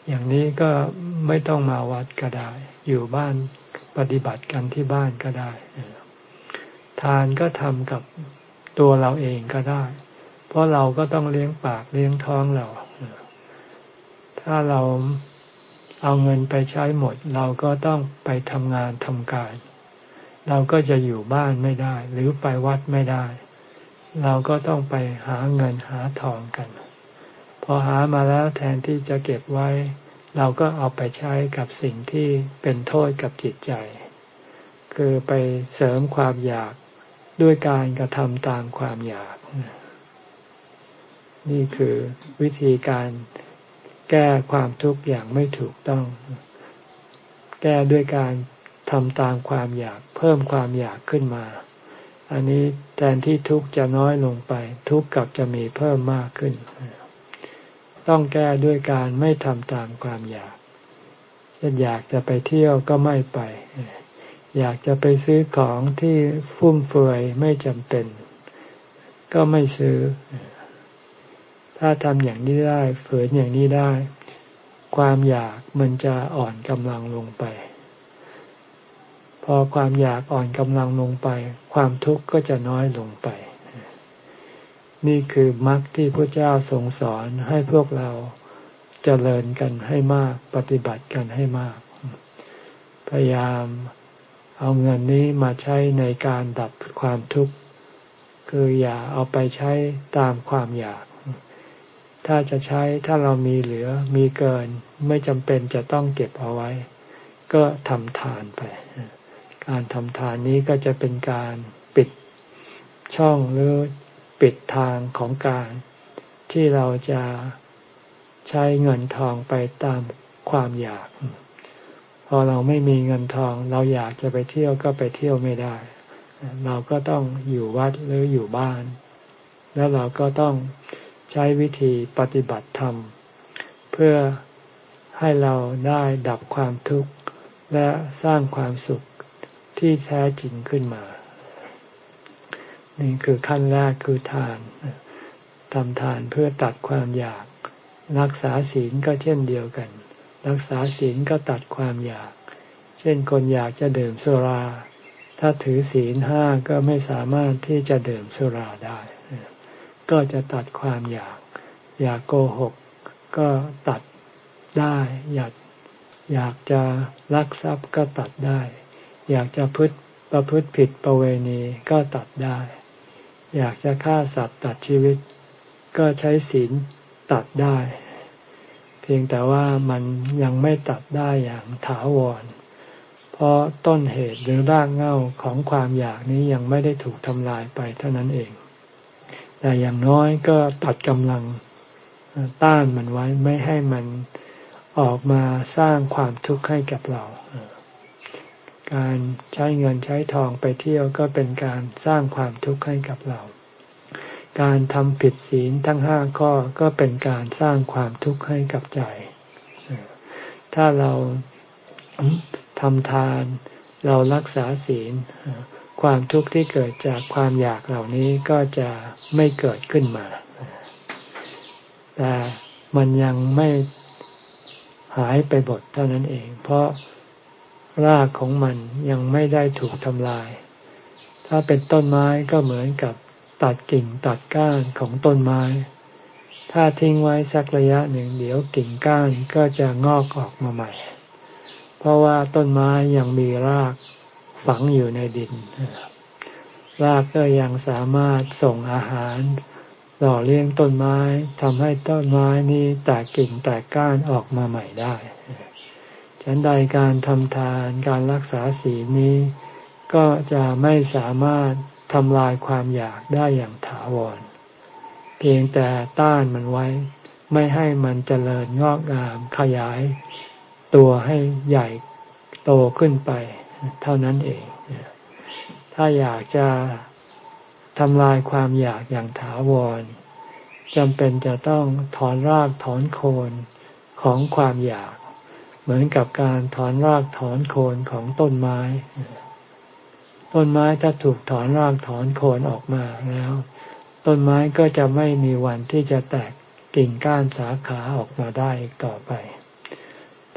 [SPEAKER 1] อย่างนี้ก็ไม่ต้องมาวัดก็ได้ อยู่บ้านปฏิบัติกันที่บ้านก็ได้ ทานก็ทำกับตัวเราเองก็ได้ เพราะเราก็ต้องเลี้ยงปากเลี้ยงท้องเรา ถ้าเราเอาเงินไปใช้หมด เราก็ต้องไปทำงานทำการ เราก็จะอยู่บ้านไม่ได้ หรือไปวัดไม่ได้ เราก็ต้องไปหาเงินหาทองกัน พอหามาแล้วแทนที่จะเก็บไว้ เราก็เอาไปใช้กับสิ่งที่เป็นโทษกับจิตใจ คือไปเสริมความอยากด้วยการกระทำตามความอยาก นี่คือวิธีการแก้ความทุกข์อย่างไม่ถูกต้อง แก้ด้วยการทำตามความอยาก เพิ่มความอยากขึ้นมา อันนี้แทนที่ทุกข์จะน้อยลงไป ทุกข์กลับจะมีเพิ่มมากขึ้น ต้องแก้ด้วยการไม่ทำตามความอยากจะอยากจะไปเที่ยวก็ไม่ไป อยากจะไปซื้อของที่ฟุ่มเฟือยไม่จำเป็น ก็ไม่ซื้อ ถ้าทำอย่างนี้ได้ ฝืนอย่างนี้ได้ ความอยากมันจะอ่อนกำลังลงไป พอความอยากอ่อนกำลังลงไป ความทุกข์ก็จะน้อยลงไป นี่คือมรรคที่พระเจ้าทรงสอนให้พวกเราจเจริญกันให้มากปฏิบัติกันให้มาก พยายามเอาเงินนี้มาใช้ในการดับความทุกข์ คืออย่าเอาไปใช้ตามความอยาก ถ้าจะใช้ถ้าเรามีเหลือมีเกินไม่จำเป็นจะต้องเก็บเอาไว้ ก็ทำทานไป การทำทานนี้ก็จะเป็นการปิดช่องหรือปิดทางของการที่เราจะใช้เงินทองไปตามความอยาก พอเราไม่มีเงินทอง เราอยากจะไปเที่ยวก็ไปเที่ยวไม่ได้ เราก็ต้องอยู่วัดหรืออยู่บ้าน แล้วเราก็ต้องใช้วิธีปฏิบัติธรรม เพื่อให้เราได้ดับความทุกข์และสร้างความสุข ที่แท้จริงขึ้นมา นี่คือขั้นแรกคือทานทำทานเพื่อตัดความอยาก รักษาศีลก็เช่นเดียวกัน รักษาศีลก็ตัดความอยาก เช่นคนอยากจะดื่มสุรา ถ้าถือศีลห้าก็ไม่สามารถที่จะดื่มสุราได้ ก็จะตัดความอยาก อยากโกหก ก็ตัดได้ อยากอยากจะลักทรัพย์ก็ตัดได้ อยากจะพึ่ประพฤติผิดประเวณีก็ตัดได้ อยากจะฆ่าสัตว์ตัดชีวิต ก็ใช้ศีลตัดได้ เพียงแต่ว่ามันยังไม่ตัดได้อย่างถาวร เพราะต้นเหตุหรือรากเหง้าของความอยากนี้ยังไม่ได้ถูกทำลายไปเท่านั้นเอง แต่อย่างน้อยก็ตัดกำลังต้านมันไว้ไม่ให้มันออกมาสร้างความทุกข์ให้กับเรา การใช้เงินใช้ทองไปเที่ยวก็เป็นการสร้างความทุกข์ให้กับเรา การทำผิดศีลทั้งห้าข้อก็เป็นการสร้างความทุกข์ให้กับใจ ถ้าเราทำทานเรารักษาศีล ความทุกข์ที่เกิดจากความอยากเหล่านี้ก็จะไม่เกิดขึ้นมา แต่มันยังไม่หายไปบทเท่านั้นเอง เพราะ รากของมันยังไม่ได้ถูกทำลาย ถ้าเป็นต้นไม้ก็เหมือนกับตัดกิ่งตัดก้านของต้นไม้ ถ้าทิ้งไว้สักระยะหนึ่งเดี๋ยวกิ่งก้านก็จะงอกออกมาใหม่ เพราะว่าต้นไม้ยังมีรากฝังอยู่ในดิน รากก็ยังสามารถส่งอาหารหล่อเลี้ยงต้นไม้ทำให้ต้นไม้นี้แตกกิ่งแตกก้านออกมาใหม่ได้ ฉันใดการทำทานการรักษาศีลนี้ ก็จะไม่สามารถทำลายความอยากได้อย่างถาวร เพียงแต่ต้านมันไว้ ไม่ให้มันเจริญงอกงามขยาย ตัวให้ใหญ่โตขึ้นไป เท่านั้นเอง ถ้าอยากจะทำลายความอยากอย่างถาวรจำเป็นจะต้องถอนรากถอนโคนของความอยาก เหมือนกับการถอนรากถอนโคนของต้นไม้ ต้นไม้ถ้าถูกถอนรากถอนโคนออกมาแล้ว ต้นไม้ก็จะไม่มีวันที่จะแตกกิ่งก้านสาขาออกมาได้อีกต่อไป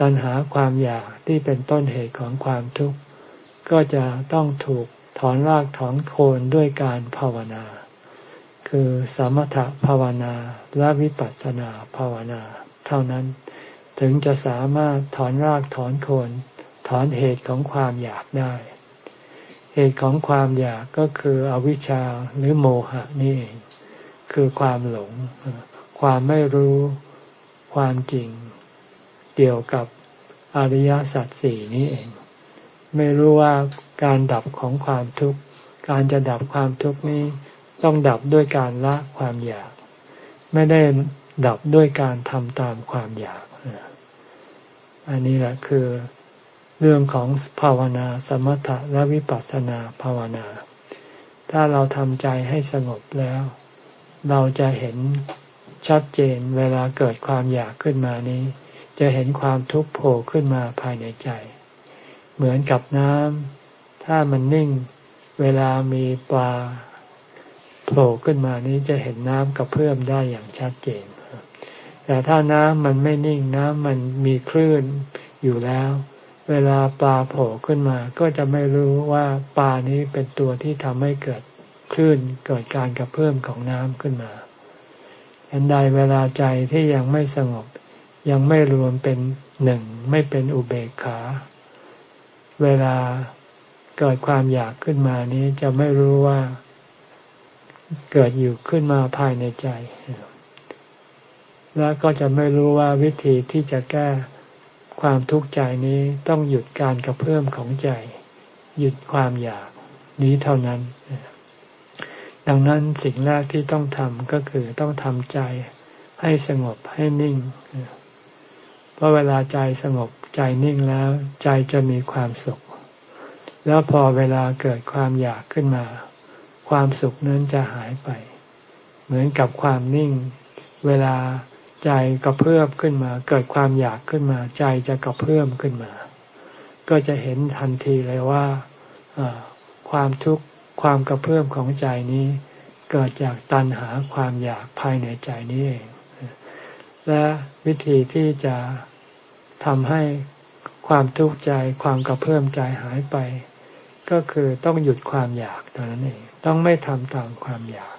[SPEAKER 1] ตัณหาความอยากที่เป็นต้นเหตุของความทุกข์ ก็จะต้องถูกถอนรากถอนโคนด้วยการภาวนา คือสมถภาวนาและวิปัสสนาภาวนา เท่านั้น ถึงจะสามารถถอนรากถอนโคน ถอนเหตุของความอยากได้ เหตุของความอยากก็คืออวิชชาหรือโมหะนี่เอง คือความหลง ความไม่รู้ความจริง เกี่ยวกับอริยสัจสี่นี้เอง ไม่รู้ว่าการดับของความทุกข์ การจะดับความทุกข์นี้ต้องดับด้วยการละความอยาก ไม่ได้ดับด้วยการทำตามความอยาก อันนี้แหละคือเรื่องของภาวนาสมถะและวิปัสสนาภาวนา ถ้าเราทำใจให้สงบแล้ว เราจะเห็นชัดเจนเวลาเกิดความอยากขึ้นมานี้ จะเห็นความทุกข์โผล่ขึ้นมาภายในใจ เหมือนกับน้ำถ้ามันนิ่ง เวลามีปลาโผล่ขึ้นมานี้จะเห็นน้ำกระเพื่อมได้อย่างชัดเจน แต่ถ้าน้ำมันไม่นิ่งน้ำมันมีคลื่นอยู่แล้ว เวลาปลาโผล่ขึ้นมา ก็จะไม่รู้ว่าปลานี้เป็นตัวที่ทำให้เกิดคลื่นเกิดการกระเพื่อมของน้ำขึ้นมาอันใดเวลาใจที่ยังไม่สงบ ยังไม่รวมเป็นหนึ่งไม่เป็นอุเบกขา เวลาเกิดความอยากขึ้นมานี้จะไม่รู้ว่า เกิดอยู่ขึ้นมาภายในใจ แล้วก็จะไม่รู้ว่าวิธีที่จะแก้ความทุกข์ใจนี้ต้องหยุดการกระเพื่อมของใจ หยุดความอยากนี้เท่านั้น ดังนั้นสิ่งแรกที่ต้องทำก็คือต้องทำใจให้สงบให้นิ่ง เพราะเวลาใจสงบใจนิ่งแล้ว ใจจะมีความสุข แล้วพอเวลาเกิดความอยากขึ้นมา ความสุขนั้นจะหายไป เหมือนกับความนิ่ง เวลา ใจกระเพื่อมขึ้นมา เกิดความอยากขึ้นมา ใจจะกระเพื่อมขึ้นมา ก็จะเห็นทันทีเลยว่าความทุกข์ความกระเพื่อมของใจนี้ เกิดจากตัณหาความอยากภายในใจนี้เองและวิธีที่จะทำให้ความทุกข์ใจความกระเพื่อมใจหายไป ก็คือต้องหยุดความอยากตอนนั้นเอง ต้องไม่ทำตามความอยาก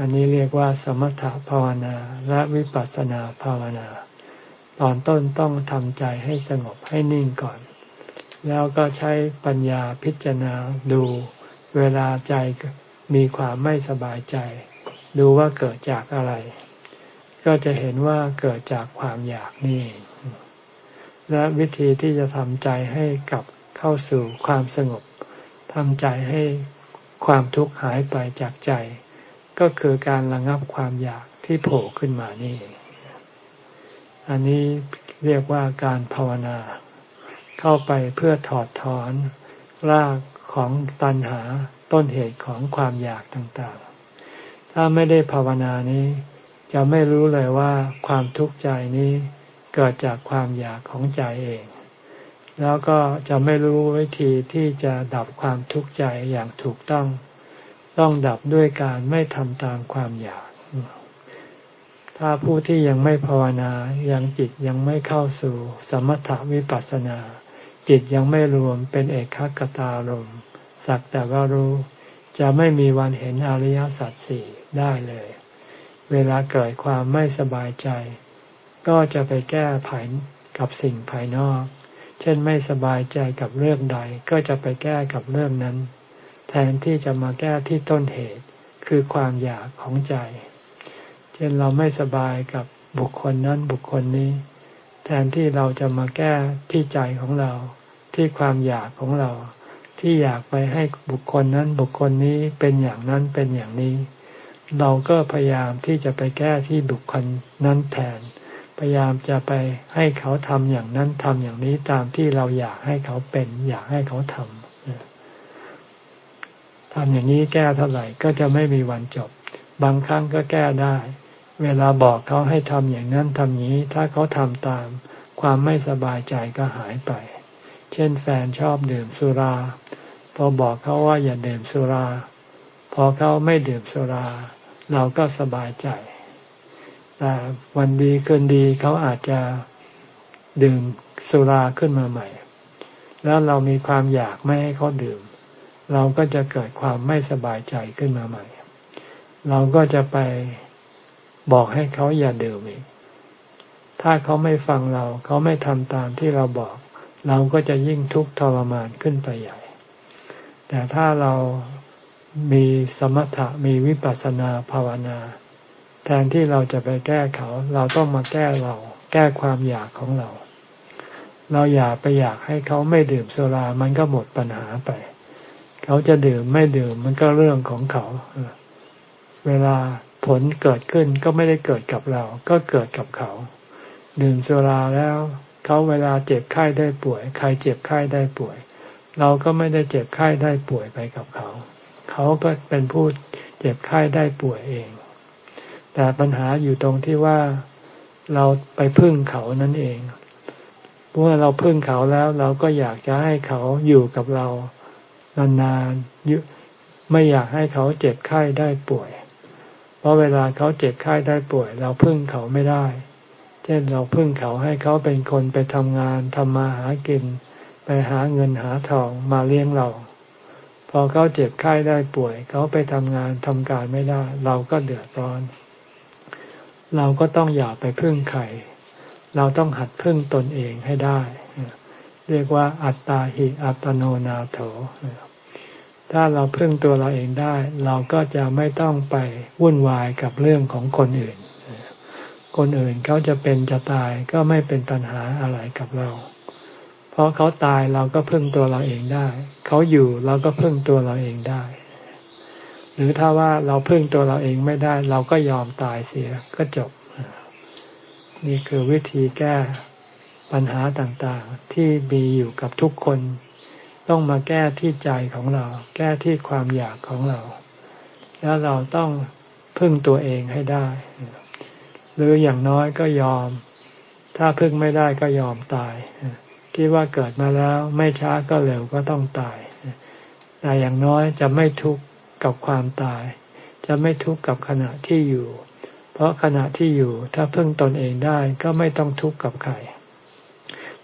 [SPEAKER 1] อันนี้เรียกว่าสมถภาวนาและวิปัสสนาภาวนา ตอนต้นต้องทำใจให้สงบให้นิ่งก่อน แล้วก็ใช้ปัญญาพิจารณาดูเวลาใจมีความไม่สบายใจ ดูว่าเกิดจากอะไร ก็จะเห็นว่าเกิดจากความอยากนี่ และวิธีที่จะทำใจให้กลับเข้าสู่ความสงบทำใจให้ความทุกข์หายไปจากใจ ก็คือการระงับความอยากที่โผล่ขึ้นมานี่ อันนี้เรียกว่าการภาวนา เข้าไปเพื่อถอดถอนรากของตัณหาต้นเหตุของความอยากต่างๆ ถ้าไม่ได้ภาวนานี้ จะไม่รู้เลยว่าความทุกข์ใจนี้เกิดจากความอยากของใจเอง แล้วก็จะไม่รู้วิธีที่จะดับความทุกข์ใจอย่างถูกต้อง ต้องดับด้วยการไม่ทำตามความอยาก ถ้าผู้ที่ยังไม่ภาวนายังจิตยังไม่เข้าสู่สมถวิปัสสนา จิตยังไม่รวมเป็นเอกขตารมสักแต่ว่ารู้ จะไม่มีวันเห็นอริยสัจสี่ได้เลย เวลาเกิดความไม่สบายใจ ก็จะไปแก้ภายกับสิ่งภายนอก เช่นไม่สบายใจกับเรื่องใด ก็จะไปแก้กับเรื่องนั้น แทนที่จะมาแก้ที่ต้นเหตุคือความอยากของใจ เช่นเราไม่สบายกับบุคคลนั้นบุคคลนี้ แทนที่เราจะมาแก้ที่ใจของเรา ที่ความอยากของเรา ที่อยากไปให้บุคคลนั้นบุคคลนี้เป็นอย่างนั้นเป็นอย่างนี้ เราก็พยายามที่จะไปแก้ที่บุคคลนั้นแทน พยายามจะไปให้เขาทำอย่างนั้นทำอย่างนี้ตามที่เราอยากให้เขาเป็น อยากให้เขาทำ ทำอย่างนี้แก้เท่าไหร่ก็จะไม่มีวันจบ บางครั้งก็แก้ได้ เวลาบอกเขาให้ทำอย่างนั้นทำนี้ ถ้าเขาทำตาม ความไม่สบายใจก็หายไป เช่นแฟนชอบดื่มสุรา พอบอกเขาว่าอย่าดื่มสุรา พอเขาไม่ดื่มสุรา เราก็สบายใจแต่วันดีคืนดีเขาอาจจะดื่มสุราขึ้นมาใหม่ แล้วเรามีความอยากไม่ให้เขาดื่ม เราก็จะเกิดความไม่สบายใจขึ้นมาใหม่ เราก็จะไปบอกให้เขาอย่าดื่มอีก ถ้าเขาไม่ฟังเราเขาไม่ทำตามที่เราบอก เราก็จะยิ่งทุกข์ทรมานขึ้นไปใหญ่ แต่ถ้าเรามีสมถะมีวิปัสสนาภาวนา แทนที่เราจะไปแก้เขา เราต้องมาแก้เรา แก้ความอยากของเรา เราอยากไปอยากให้เขาไม่ดื่มสุรามันก็หมดปัญหาไป เขาจะดื่มไม่ดื่มมันก็เรื่องของเขา เวลาผลเกิดขึ้นก็ไม่ได้เกิดกับเรา ก็เกิดกับเขา ดื่มสุราแล้วเขาเวลาเจ็บไข้ได้ป่วย ใครเจ็บไข้ได้ป่วย เราก็ไม่ได้เจ็บไข้ได้ป่วยไปกับเขา เขาก็เป็นผู้เจ็บไข้ได้ป่วยเอง แต่ปัญหาอยู่ตรงที่ว่าเราไปพึ่งเขานั่นเองเมื่อเราพึ่งเขาแล้วเราก็อยากจะให้เขาอยู่กับเรา นานๆไม่อยากให้เขาเจ็บไข้ได้ป่วย เพราะเวลาเขาเจ็บไข้ได้ป่วย เราพึ่งเขาไม่ได้ เช่นเราพึ่งเขาให้เขาเป็นคนไปทำงานทำมาหากิน ไปหาเงินหาทองมาเลี้ยงเรา พอเขาเจ็บไข้ได้ป่วย เขาไปทำงานทำการไม่ได้ เราก็เดือดร้อน เราก็ต้องอย่าไปพึ่งใครเราต้องหัดพึ่งตนเองให้ได้ เรียกว่าอัตตาหิอัตโนนาโถ ถ้าเราพึ่งตัวเราเองได้ เราก็จะไม่ต้องไปวุ่นวายกับเรื่องของคนอื่น คนอื่นเขาจะเป็นจะตายก็ไม่เป็นปัญหาอะไรกับเรา เพราะเขาตายเราก็พึ่งตัวเราเองได้ เขาอยู่เราก็พึ่งตัวเราเองได้ หรือถ้าว่าเราพึ่งตัวเราเองไม่ได้ เราก็ยอมตายเสียก็จบ นี่คือวิธีแก้ปัญหาต่างๆ ที่มีอยู่กับทุกคน ต้องมาแก้ที่ใจของเรา แก้ที่ความอยากของเรา แล้วเราต้องพึ่งตัวเองให้ได้ หรืออย่างน้อยก็ยอม ถ้าพึ่งไม่ได้ก็ยอมตาย คิดว่าเกิดมาแล้วไม่ช้าก็เร็วก็ต้องตาย แต่อย่างน้อยจะไม่ทุกข์กับความตาย จะไม่ทุกข์กับขณะที่อยู่ เพราะขณะที่อยู่ถ้าพึ่งตนเองได้ก็ไม่ต้องทุกข์กับใคร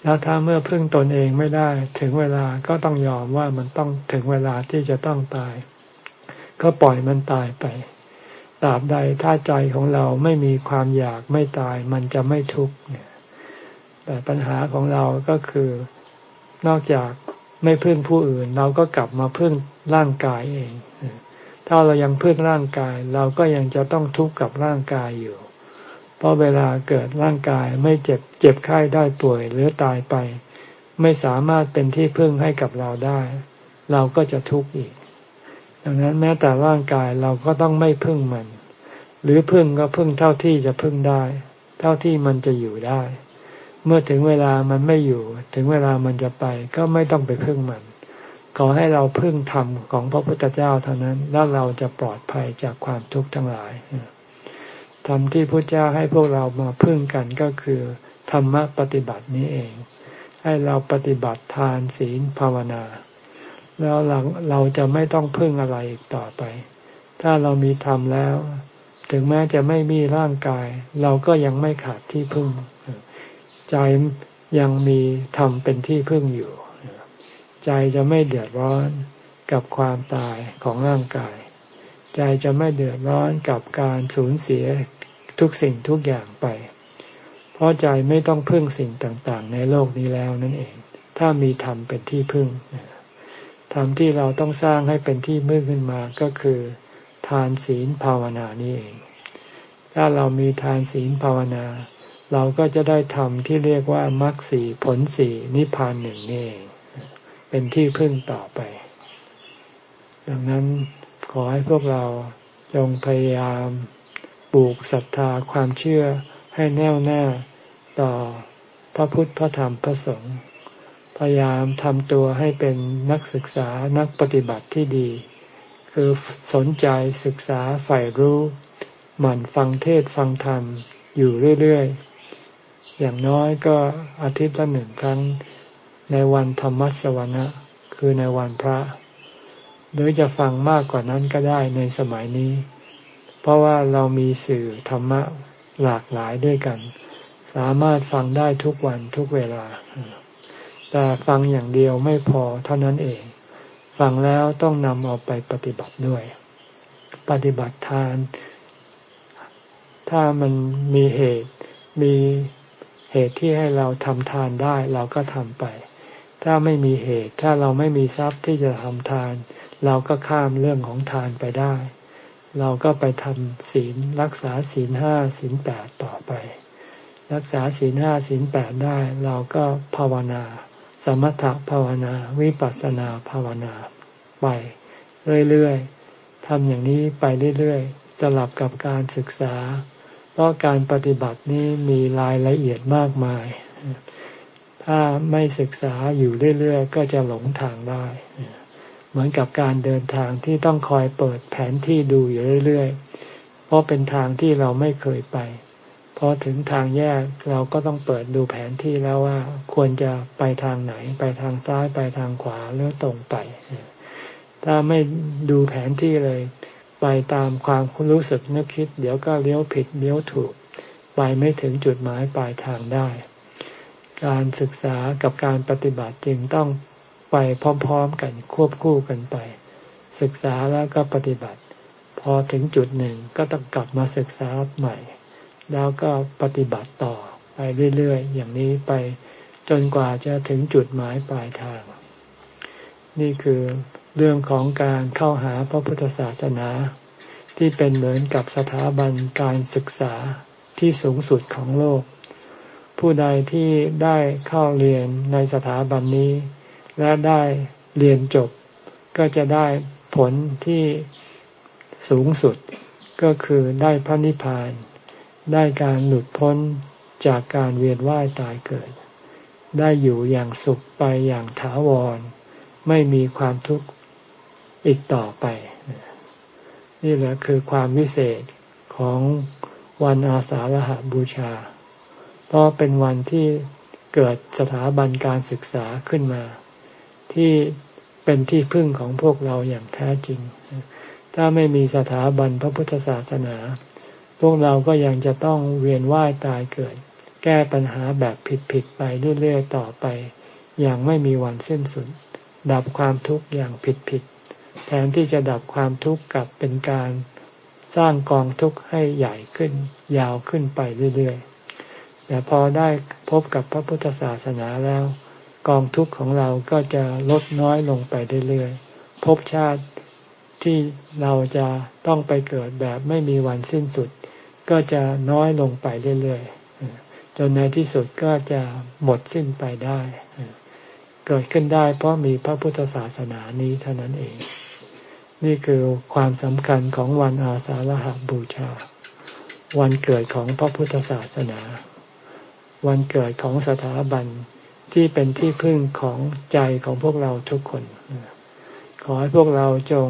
[SPEAKER 1] แล้วถ้าเมื่อพึ่งตนเองไม่ได้ ถึงเวลาก็ต้องยอมว่ามันต้องถึงเวลาที่จะต้องตาย ก็ปล่อยมันตายไปตราบใดถ้าใจของเราไม่มีความอยากไม่ตายมันจะไม่ทุกข์แต่ปัญหาของเราก็คือนอกจากไม่พึ่งผู้อื่น เราก็กลับมาพึ่งร่างกายเอง ถ้าเรายังพึ่งร่างกาย เราก็ยังจะต้องทุกข์กับร่างกายอยู่ เพราะเวลาเกิดร่างกายไม่เจ็บเจ็บไข้ได้ป่วยหรือตายไป ไม่สามารถเป็นที่พึ่งให้กับเราได้ เราก็จะทุกข์อีก ดังนั้นแม้แต่ร่างกายเราก็ต้องไม่พึ่งมัน หรือพึ่งก็พึ่งเท่าที่จะพึ่งได้ เท่าที่มันจะอยู่ได้ เมื่อถึงเวลามันไม่อยู่ ถึงเวลามันจะไปก็ไม่ต้องไปพึ่งมันขอให้เราพึ่งธรรมของพระพุทธเจ้าเท่านั้น แล้วเราจะปลอดภัยจากความทุกข์ทั้งหลาย ธรรมที่พระเจ้าให้พวกเรามาพึ่งกันก็คือ ธรรมะปฏิบัตินี้เอง ให้เราปฏิบัติทานศีลภาวนา แล้วหลังเราจะไม่ต้องพึ่งอะไรอีกต่อไป ถ้าเรามีธรรมแล้ว ถึงแม้จะไม่มีร่างกาย เราก็ยังไม่ขาดที่พึ่ง ใจยังมีธรรมเป็นที่พึ่งอยู่ ใจจะไม่เดือดร้อนกับความตายของร่างกาย ใจจะไม่เดือดร้อนกับการสูญเสียทุกสิ่งทุกอย่างไป เพราะใจไม่ต้องพึ่งสิ่งต่างๆ ในโลกนี้แล้วนั่นเอง ถ้ามีธรรมเป็นที่พึ่งธรรมที่เราต้องสร้างให้เป็นที่มืดขึ้นมาก็คือ ทานศีลภาวนานี่เอง ถ้าเรามีทานศีลภาวนา เราก็จะได้ทำที่เรียกว่ามรรคสีผลสีนิพพานหนึ่งนี่เองเป็นที่พึ่งต่อไป ดังนั้น ขอให้พวกเราจงพยายามปลูกศรัทธาความเชื่อให้แน่วแน่ต่อพระพุทธพระธรรมพระสงฆ์พยายามทำตัวให้เป็นนักศึกษานักปฏิบัติที่ดี คือสนใจศึกษาใฝ่รู้ หมั่นฟังเทศฟังธรรมอยู่เรื่อยๆ อย่างน้อยก็อาทิตย์ละหนึ่งครั้งในวันธรรมสวนะคือในวันพระ หรือจะฟังมากกว่านั้นก็ได้ในสมัยนี้ เพราะว่าเรามีสื่อธรรมะหลากหลายด้วยกัน สามารถฟังได้ทุกวันทุกเวลา แต่ฟังอย่างเดียวไม่พอเท่านั้นเอง ฟังแล้วต้องนำเอาไปปฏิบัติด้วย ปฏิบัติทาน ถ้ามันมีเหตุมีเหตุที่ให้เราทำทานได้เราก็ทำไป ถ้าไม่มีเหตุถ้าเราไม่มีทรัพย์ที่จะทำทาน เราก็ข้ามเรื่องของทานไปได้ เราก็ไปทำศีลรักษาศีลห้าศีลแปดต่อไป รักษาศีลห้าศีลแปดได้ เราก็ภาวนา สมถภาวนา วิปัสสนาภาวนาไปเรื่อยๆทำอย่างนี้ไปเรื่อยๆสลับกับการศึกษา เพราะการปฏิบัตินี้มีรายละเอียดมากมาย ถ้าไม่ศึกษาอยู่เรื่อยๆ ก็จะหลงทางได้ เหมือนกับการเดินทางที่ต้องคอยเปิดแผนที่ดูอยู่เรื่อยๆ เพราะเป็นทางที่เราไม่เคยไป พอถึงทางแยกเราก็ต้องเปิดดูแผนที่แล้วว่าควรจะไปทางไหน ไปทางซ้ายไปทางขวาหรือตรงไป ถ้าไม่ดูแผนที่เลย ไปตามความรู้สึกนึกคิด เดี๋ยวก็เลี้ยวผิดเลี้ยวถูก ไปไม่ถึงจุดหมายปลายทางได้ การศึกษากับการปฏิบัติจึงต้อง ไปพร้อมๆกันควบคู่กันไป ศึกษาแล้วก็ปฏิบัติ พอถึงจุดหนึ่งก็ต้องกลับมาศึกษาใหม่ แล้วก็ปฏิบัติต่อไปเรื่อยๆ อย่างนี้ไปจนกว่าจะถึงจุดหมายปลายทาง นี่คือเรื่องของการเข้าหาพระพุทธศาสนา ที่เป็นเหมือนกับสถาบันการศึกษาที่สูงสุดของโลก ผู้ใดที่ได้เข้าเรียนในสถาบันนี้ และได้เรียนจบ ก็จะได้ผลที่สูงสุดก็คือได้พระนิพพาน ได้การหลุดพ้นจากการเวียนว่ายตายเกิด ได้อยู่อย่างสุขไปอย่างถาวร ไม่มีความทุกข์อีกต่อไป นี่แหละคือความวิเศษของวันอาสาฬหาบูชา เพราะเป็นวันที่เกิดสถาบันการศึกษาขึ้นมา ที่เป็นที่พึ่งของพวกเราอย่างแท้จริง ถ้าไม่มีสถาบันพระพุทธศาสนา พวกเราก็ยังจะต้องเวียนว่ายตายเกิด แก้ปัญหาแบบผิดๆไปเรื่อยๆต่อไป อย่างไม่มีวันสิ้นสุด ดับความทุกข์อย่างผิดๆแทนที่จะดับความทุกข์กับเป็นการสร้างกองทุกข์ให้ใหญ่ขึ้น ยาวขึ้นไปเรื่อยๆแต่พอได้พบกับพระพุทธศาสนาแล้ว กองทุกข์ของเราก็จะลดน้อยลงไปเรื่อยๆภพชาติที่เราจะต้องไปเกิดแบบไม่มีวันสิ้นสุด ก็จะน้อยลงไปเรื่อยๆจนในที่สุดก็จะหมดสิ้นไปได้ เกิดขึ้นได้เพราะมีพระพุทธศาสนานี้เท่านั้นเอง นี่คือความสำคัญของวันอาสาฬหบูชา วันเกิดของพระพุทธศาสนา วันเกิดของสถาบัน ที่เป็นที่พึ่งของใจของพวกเราทุกคน ขอให้พวกเราจง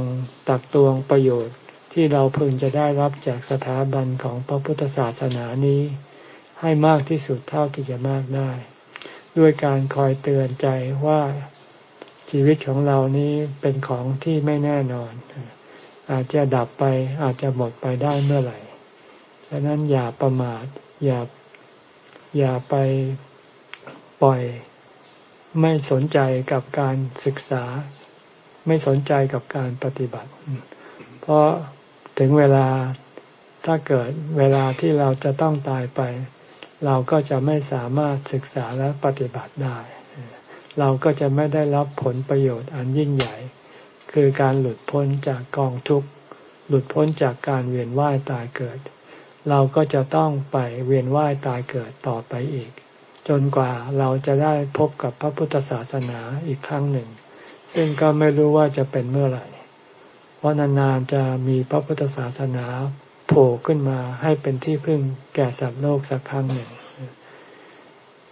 [SPEAKER 1] ตักตวงประโยชน์ที่เราพึงจะได้รับจากสถาบันของพระพุทธศาสนานี้ ให้มากที่สุดเท่าที่จะมากได้ ด้วยการคอยเตือนใจว่าชีวิตของเรานี้เป็นของที่ไม่แน่นอน อาจจะดับไปอาจจะหมดไปได้เมื่อไหร่ฉะนั้นอย่าประมาทอย่าอย่าไปปล่อย ไม่สนใจกับการศึกษา ไม่สนใจกับการปฏิบัติ เพราะถึงเวลาถ้าเกิดเวลาที่เราจะต้องตายไป เราก็จะไม่สามารถศึกษาและปฏิบัติได้ เราก็จะไม่ได้รับผลประโยชน์อันยิ่งใหญ่ คือการหลุดพ้นจากกองทุกข์ หลุดพ้นจากการเวียนว่ายตายเกิด เราก็จะต้องไปเวียนว่ายตายเกิดต่อไปอีก จนกว่าเราจะได้พบกับพระพุทธศาสนาอีกครั้งหนึ่ง ซึ่งก็ไม่รู้ว่าจะเป็นเมื่อไหร่ เพราะนานๆจะมีพระพุทธศาสนาโผล่ขึ้นมาให้เป็นที่พึ่งแก่สัตว์โลกสักครั้งหนึ่ง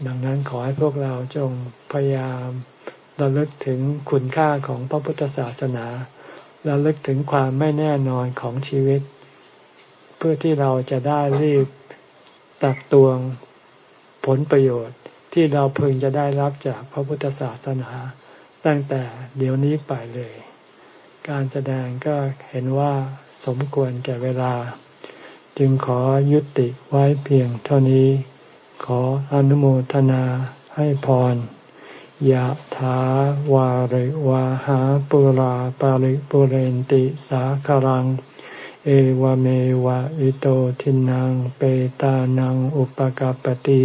[SPEAKER 1] ดังนั้นขอให้พวกเราจงพยายามระลึกถึงคุณค่าของพระพุทธศาสนาระลึกถึงความไม่แน่นอนของชีวิต เพื่อที่เราจะได้รีบตักตวง ผลประโยชน์ที่เราพึงจะได้รับจากพระพุทธศาสนา ตั้งแต่เดี๋ยวนี้ไปเลย การแสดงก็เห็นว่าสมควรแก่เวลา จึงขอยุติไว้เพียงเท่านี้ ขออนุโมทนาให้พรยะถาวาริวาหาปุราปาริปุเรนติสาคารัง เอวเมวะอิโตทินังเปตานังอุปกาปติ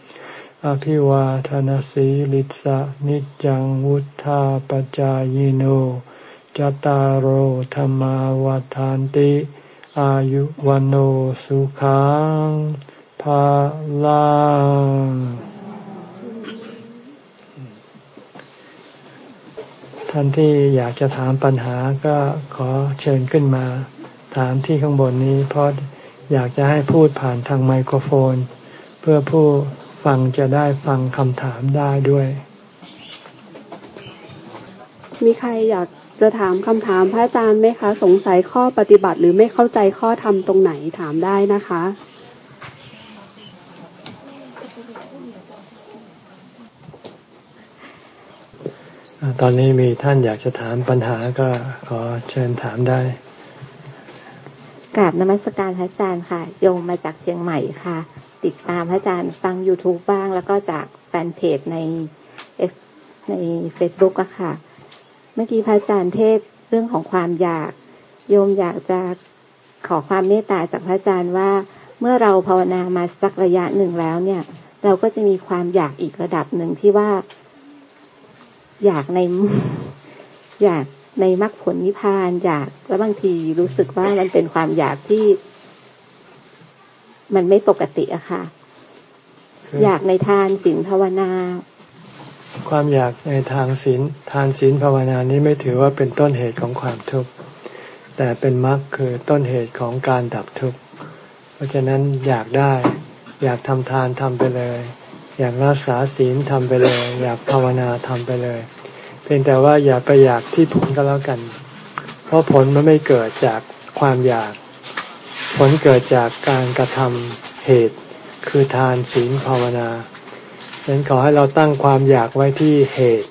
[SPEAKER 1] อภิวาทนสีลิสะนิจังวุธาปจายโนจตารโหธรรมาวาทานติ อายุวันโอสุขังภาลังท่านที่อยากจะถามปัญหาก็ขอเชิญขึ้นมา ถามที่ข้างบนนี้ เพราะอยากจะให้พูดผ่านทางไมโครโฟน เพื่อผู้ ฟังจะได้ฟังคำถามได้ด้วย
[SPEAKER 2] มีใครอยากจะถามคำถามพระอาจารย์ไหมคะ สงสัยข้อปฏิบัติหรือไม่เข้าใจข้อธรรมตรงไหนถามได้นะคะ
[SPEAKER 1] ตอนนี้มีท่านอยากจะถามปัญหาก็ขอเชิญถามได้
[SPEAKER 3] กราบนมัสการพระอาจารย์ค่ะ โยมมาจากเชียงใหม่ค่ะ ติดตามพระอาจารย์ฟัง YouTube บ้าง แล้วก็จากแฟนเพจในในเฟซบุ๊กอะค่ะ เมื่อกี้พระอาจารย์เทศเรื่องของความอยาก โยมอยากจะขอความเมตตาจากพระอาจารย์ว่า เมื่อเราภาวนามาสักระยะหนึ่งแล้วเนี่ย เราก็จะมีความอยากอีกระดับหนึ่งที่ว่า อยากในอยากในมรรคผลนิพพานอยากแล้วบางทีรู้สึกว่ามันเป็นความอยากที่ มันไม่ปกติอะค่ะ อยากในทานศีลภาวนา
[SPEAKER 1] ความอยากในทางศีลทานศีลภาวนานี้ไม่ถือว่าเป็นต้นเหตุของความทุกข์แต่เป็นมรรคคือต้นเหตุของการดับทุกข์เพราะฉะนั้นอยากได้ อยากทำทานทำไปเลย อยากรักษาศีลทำไปเลย อยากภาวนาทำไปเลย เพียงแต่ว่าอย่าไปอยากที่ผลก็แล้วกัน เพราะผลมันไม่เกิดจากความอยาก ผลเกิดจากการกระทำเหตุคือทานศีลภาวนาฉะนั้นขอให้เราตั้งความอยากไว้ที่เหตุ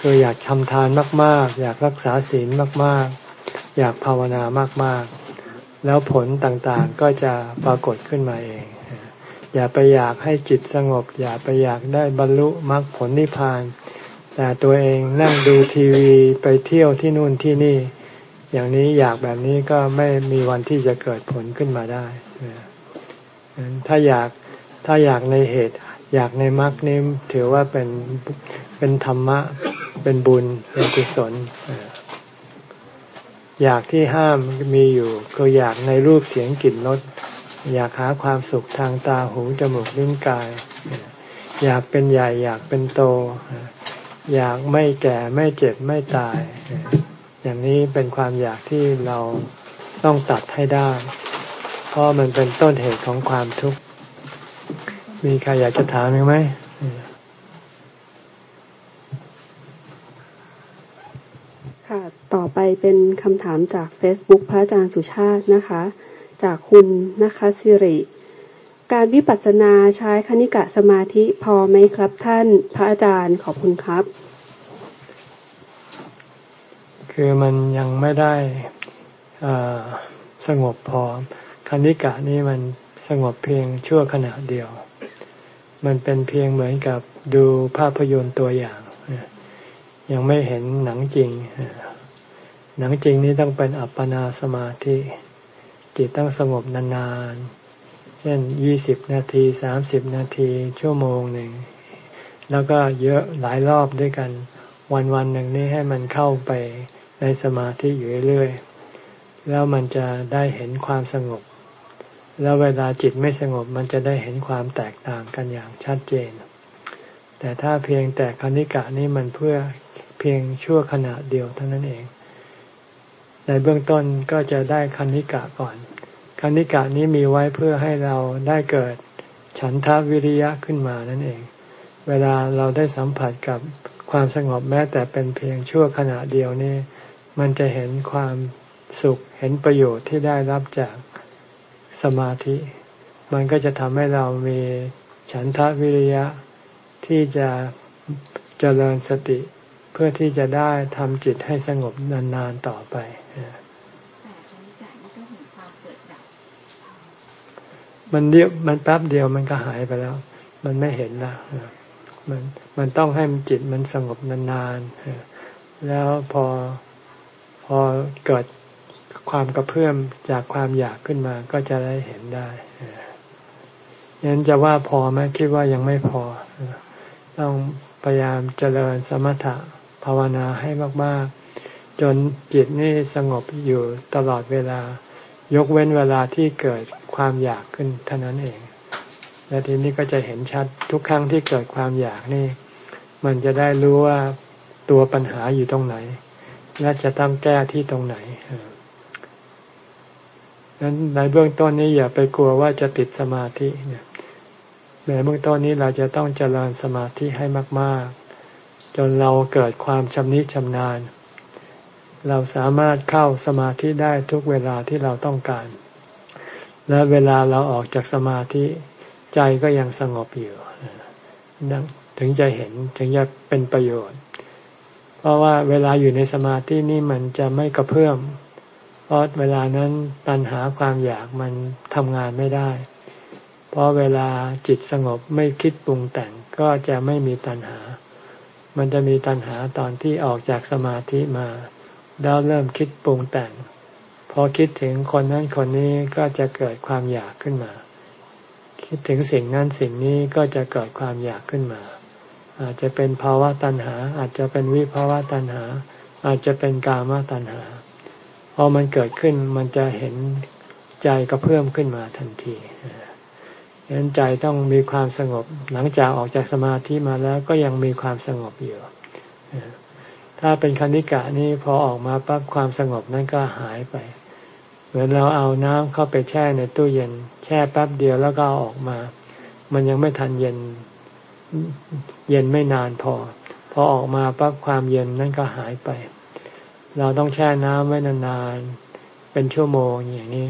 [SPEAKER 1] คืออยากทำทานมาก ๆ อยากรักษาศีลมาก ๆ อยากภาวนามาก ๆ แล้วผลต่างๆก็จะปรากฏขึ้นมาเอง อย่าไปอยากให้จิตสงบ อย่าไปอยากได้บรรลุมรรคผลนิพพาน แต่ตัวเองนั่งดูทีวีไปเที่ยวที่นู่นที่นี่ อย่างนี้อยากแบบนี้ก็ไม่มีวันที่จะเกิดผลขึ้นมาได้ถ้าอยากถ้าอยากในเหตุ อยากในมรรคนี้ถือว่าเป็นเป็นธรรมะ เป็นบุญ เป็นกุศล อยากที่ห้ามมีอยู่ก็อยากในรูปเสียงกลิ่นรสอยากหาความสุขทางตาหูจมูกลิ้นกาย อยากเป็นใหญ่ อยากเป็นโต อยากไม่แก่ไม่เจ็บไม่ตาย อย่างนี้เป็นความอยากที่เราต้องตัดให้ได้ เพราะมันเป็นต้นเหตุของความทุกข์ มีใครอยากจะถามไหม
[SPEAKER 2] ค่ะ ต่อไปเป็นคำถามจาก Facebook พระอาจารย์สุชาตินะคะ จากคุณนะคะสิริ การวิปัสสนาใช้คณิกะสมาธิพอไหมครับท่านพระอาจารย์ขอบคุณครับ
[SPEAKER 1] คือมันยังไม่ได้สงบพอคณิกะนี้มันสงบเพียงชั่วขณะเดียว มันเป็นเพียงเหมือนกับดูภาพยนตร์ตัวอย่าง ยังไม่เห็นหนังจริง หนังจริงนี้ต้องเป็นอัปปนาสมาธิ จิตต้องสงบนานๆ เช่นยี่สิบนาทีสามสิบนาที ชั่วโมงหนึ่ง แล้วก็เยอะหลายรอบด้วยกัน วันวันหนึ่งนี้ให้มันเข้าไป ในสมาธิอยู่เรื่อยๆแล้วมันจะได้เห็นความสงบ แล้วเวลาจิตไม่สงบมันจะได้เห็นความแตกต่างกันอย่างชัดเจน แต่ถ้าเพียงแต่คณิกะนี้มันเพื่อเพียงชั่วขณะเดียวเท่านั้นเอง ในเบื้องต้นก็จะได้คณิกะก่อนคณิกะนี้มีไว้เพื่อให้เราได้เกิดฉันทาวิริยะขึ้นมานั่นเอง เวลาเราได้สัมผัสกับความสงบแม้แต่เป็นเพียงชั่วขณะเดียวนี่ มันจะเห็นความสุขเห็นประโยชน์ที่ได้รับจากสมาธิ มันก็จะทำให้เรามีฉันทะวิริยะที่จะเจริญสติ เพื่อที่จะได้ทำจิตให้สงบนานๆต่อไปมันเดียวมันแป๊บเดียวมันก็หายไปแล้ว มันไม่เห็นแล้วมันมันต้องให้มันจิตมันสงบนานๆแล้วพอ พอเกิดความกระเพื่อมจากความอยากขึ้นมาก็จะได้เห็นได้ยันจะว่าพอไหมคิดว่ายังไม่พอ ต้องพยายามเจริญสมถะภาวนาให้มาก ๆ จนจิตนี่สงบอยู่ตลอดเวลา ยกเว้นเวลาที่เกิดความอยากขึ้นเท่านั้นเอง และทีนี้ก็จะเห็นชัดทุกครั้งที่เกิดความอยากนี่ มันจะได้รู้ว่าตัวปัญหาอยู่ตรงไหน และจะต้องแก้ที่ตรงไหนนั้นในเบื้องต้นนี้อย่าไปกลัวว่าจะติดสมาธิเนี่ยในเบื้องต้นนี้เราจะต้องเจริญสมาธิให้มาก ๆ จนเราเกิดความชำนิชำนาญ เราสามารถเข้าสมาธิได้ทุกเวลาที่เราต้องการ และเวลาเราออกจากสมาธิใจก็ยังสงบอยู่ถึงจะเห็นถึงจะเป็นประโยชน์ เพราะว่าเวลาอยู่ในสมาธินี่มันจะไม่กระเพื่อม เพราะเวลานั้นตัณหาความอยากมันทำงานไม่ได้ เพราะเวลาจิตสงบไม่คิดปรุงแต่งก็จะไม่มีตัณหา มันจะมีตัณหาตอนที่ออกจากสมาธิมา แล้วเริ่มคิดปรุงแต่ง พอคิดถึงคนนั้นคนนี้ก็จะเกิดความอยากขึ้นมา คิดถึงสิ่งนั้นสิ่งนี้ก็จะเกิดความอยากขึ้นมา อาจจะเป็นภาวะตัณหา อาจจะเป็นวิภาวะตัณหา อาจจะเป็นกามตัณหาพอมันเกิดขึ้นมันจะเห็นใจก็เพิ่มขึ้นมาทันทีดังนั้นใจต้องมีความสงบ หลังจากออกจากสมาธิมาแล้วก็ยังมีความสงบอยู่ถ้าเป็นคณิกะนี่พอออกมาปั๊บความสงบนั้นก็หายไป เหมือนเราเอาน้ำเข้าไปแช่ในตู้เย็น แช่แป๊บเดียวแล้วก็ออกมา มันยังไม่ทันเย็น เย็นไม่นานพอ พอออกมาปั๊บความเย็นนั่นก็หายไป เราต้องแช่น้ำไว้นานๆเป็นชั่วโมงอย่างนี้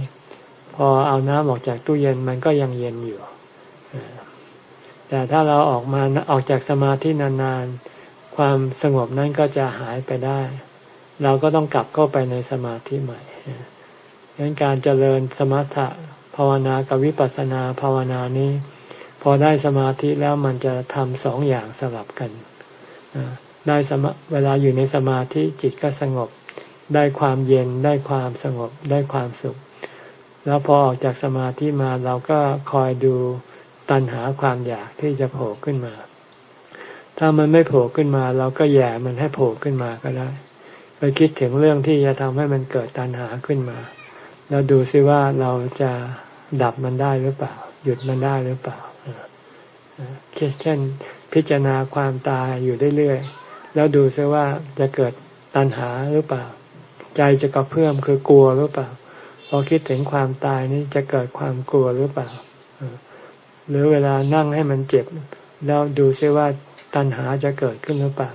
[SPEAKER 1] พอเอาน้ำออกจากตู้เย็นมันก็ยังเย็นอยู่แต่ถ้าเราออกมาออกจากสมาธินานๆ ความสงบนั้นก็จะหายไปได้ เราก็ต้องกลับเข้าไปในสมาธิใหม่ดังนั้นการเจริญสมถะภาวนากับวิปัสสนาภาวนานี้ อได้สมาธิแล้วมันจะทำสองอย่างสลับกันได้สมาเวลาอยู่ในสมาธิจิตก็สงบ ได้ความเย็นได้ความสงบได้ความสุข แล้วพอออกจากสมาธิมาเราก็คอยดูตันหาความอยากที่จะโผล่ขึ้นมา ถ้ามันไม่โผล่ขึ้นมา เราก็แย่มันให้โผล่ขึ้นมาก็ได้ ไปคิดถึงเรื่องที่จะทำให้มันเกิดตันหาขึ้นมา แล้วดูซิว่าเราจะดับมันได้หรือเปล่า หยุดมันได้หรือเปล่า เช่น พิจารณาความตายอยู่เรื่อยแล้วดูซิว่าจะเกิดตัณหาหรือเปล่า ใจจะกระเพื่อมคือกลัวหรือเปล่า พอคิดถึงความตายนี้จะเกิดความกลัวหรือเปล่า หรือเวลานั่งให้มันเจ็บ แล้วดูซิว่าตัณหาจะเกิดขึ้นหรือเปล่า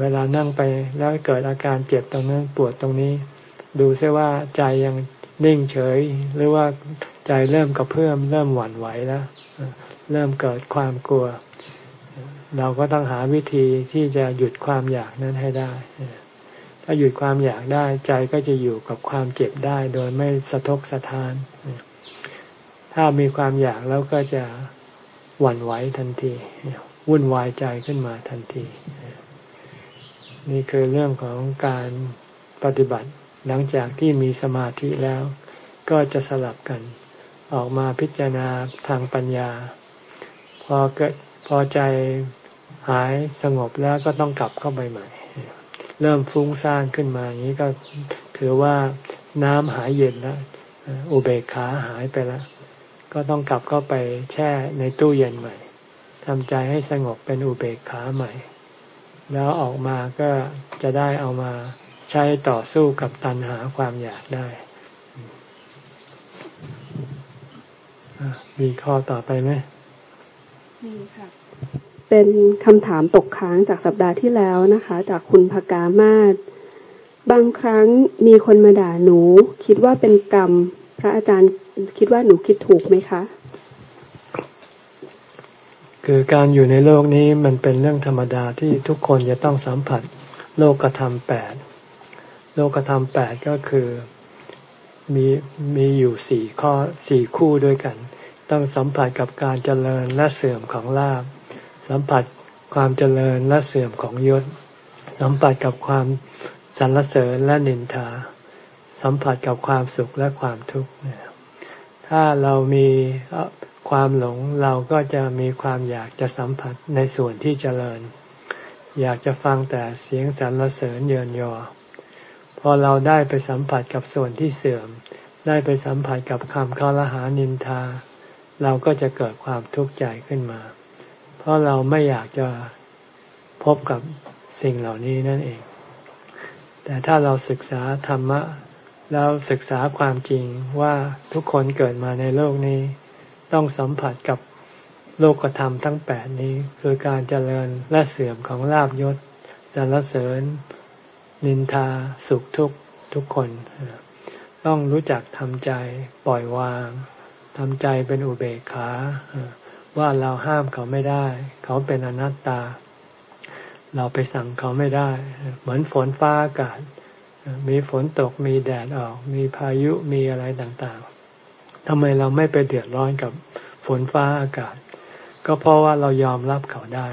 [SPEAKER 1] เวลานั่งไปแล้วเกิดอาการเจ็บตรงนั้นปวดตรงนี้ ดูซิว่าใจยังนิ่งเฉย หรือว่าใจเริ่มกระเพื่อมเริ่มหวั่นไหวแล้ว เริ่มเกิดความกลัว เราก็ต้องหาวิธีที่จะหยุดความอยากนั้นให้ได้ ถ้าหยุดความอยากได้ใจก็จะอยู่กับความเจ็บได้โดยไม่สะทกสะท้าน ถ้ามีความอยากแล้วก็จะหวั่นไหวทันทีวุ่นวายใจขึ้นมาทันที นี่คือเรื่องของการปฏิบัติหลังจากที่มีสมาธิแล้ว ก็จะสลับกัน ออกมาพิจารณาทางปัญญา พอเกิดพอใจหายสงบแล้วก็ต้องกลับเข้าไปใหม่ เริ่มฟุ้งซ่านขึ้นมาอย่างนี้ก็ถือว่าน้ำหายเย็นแล้วอุเบกขาหายไปแล้ว ก็ต้องกลับเข้าไปแช่ในตู้เย็นใหม่ทำใจให้สงบเป็นอุเบกขาใหม่ แล้วออกมาก็จะได้เอามาใช้ต่อสู้กับตัณหาความอยากได้มีข้อต่อไปไหม
[SPEAKER 2] มีค่ะ เป็นคำถามตกค้างจากสัปดาห์ที่แล้วนะคะ จากคุณพกามาศบางครั้งมีคนมาด่าหนู คิดว่าเป็นกรรม พระอาจารย์คิดว่าหนูคิดถูกไหมคะ
[SPEAKER 1] คือการอยู่ในโลกนี้มันเป็นเรื่องธรรมดาที่ทุกคนจะต้องสัมผัส โลกธรรมแปดโลกธรรมแปดก็คือมีมีอยู่สี่ข้อสี่คู่ด้วยกัน ต้องสัมผัสกับการเจริญและเสื่อมของลาบสัมผัสความเจริญและเสื่อมของยศ สัมผัสกับความสรรเสริญและนินทา สัมผัสกับความสุขและความทุกข์ถ้าเรามีความหลงเราก็จะมีความอยากจะสัมผัสในส่วนที่เจริญ อยากจะฟังแต่เสียงสรรเสริญเยินยอ พอเราได้ไปสัมผัสกับส่วนที่เสื่อม ได้ไปสัมผัสกับคำข้าละหานินทา เราก็จะเกิดความทุกข์ใจขึ้นมา เพราะเราไม่อยากจะพบกับสิ่งเหล่านี้นั่นเอง แต่ถ้าเราศึกษาธรรมะแล้วศึกษาความจริงว่าทุกคนเกิดมาในโลกนี้ ต้องสัมผัสกับโลกธรรมทั้งแปดนี้คือการเจริญและเสื่อมของลาบยศสรรเสริญ นินทาสุขทุกทุกคน ต้องรู้จักทำใจปล่อยวาง ทำใจเป็นอุเบกขาว่าเราห้ามเขาไม่ได้ เขาเป็นอนัตตา เราไปสั่งเขาไม่ได้ เหมือนฝนฟ้าอากาศ มีฝนตกมีแดดออก มีพายุมีอะไรต่างๆทำไมเราไม่ไปเดือดร้อนกับฝนฟ้าอากาศ ก็เพราะว่าเรายอมรับเขาได้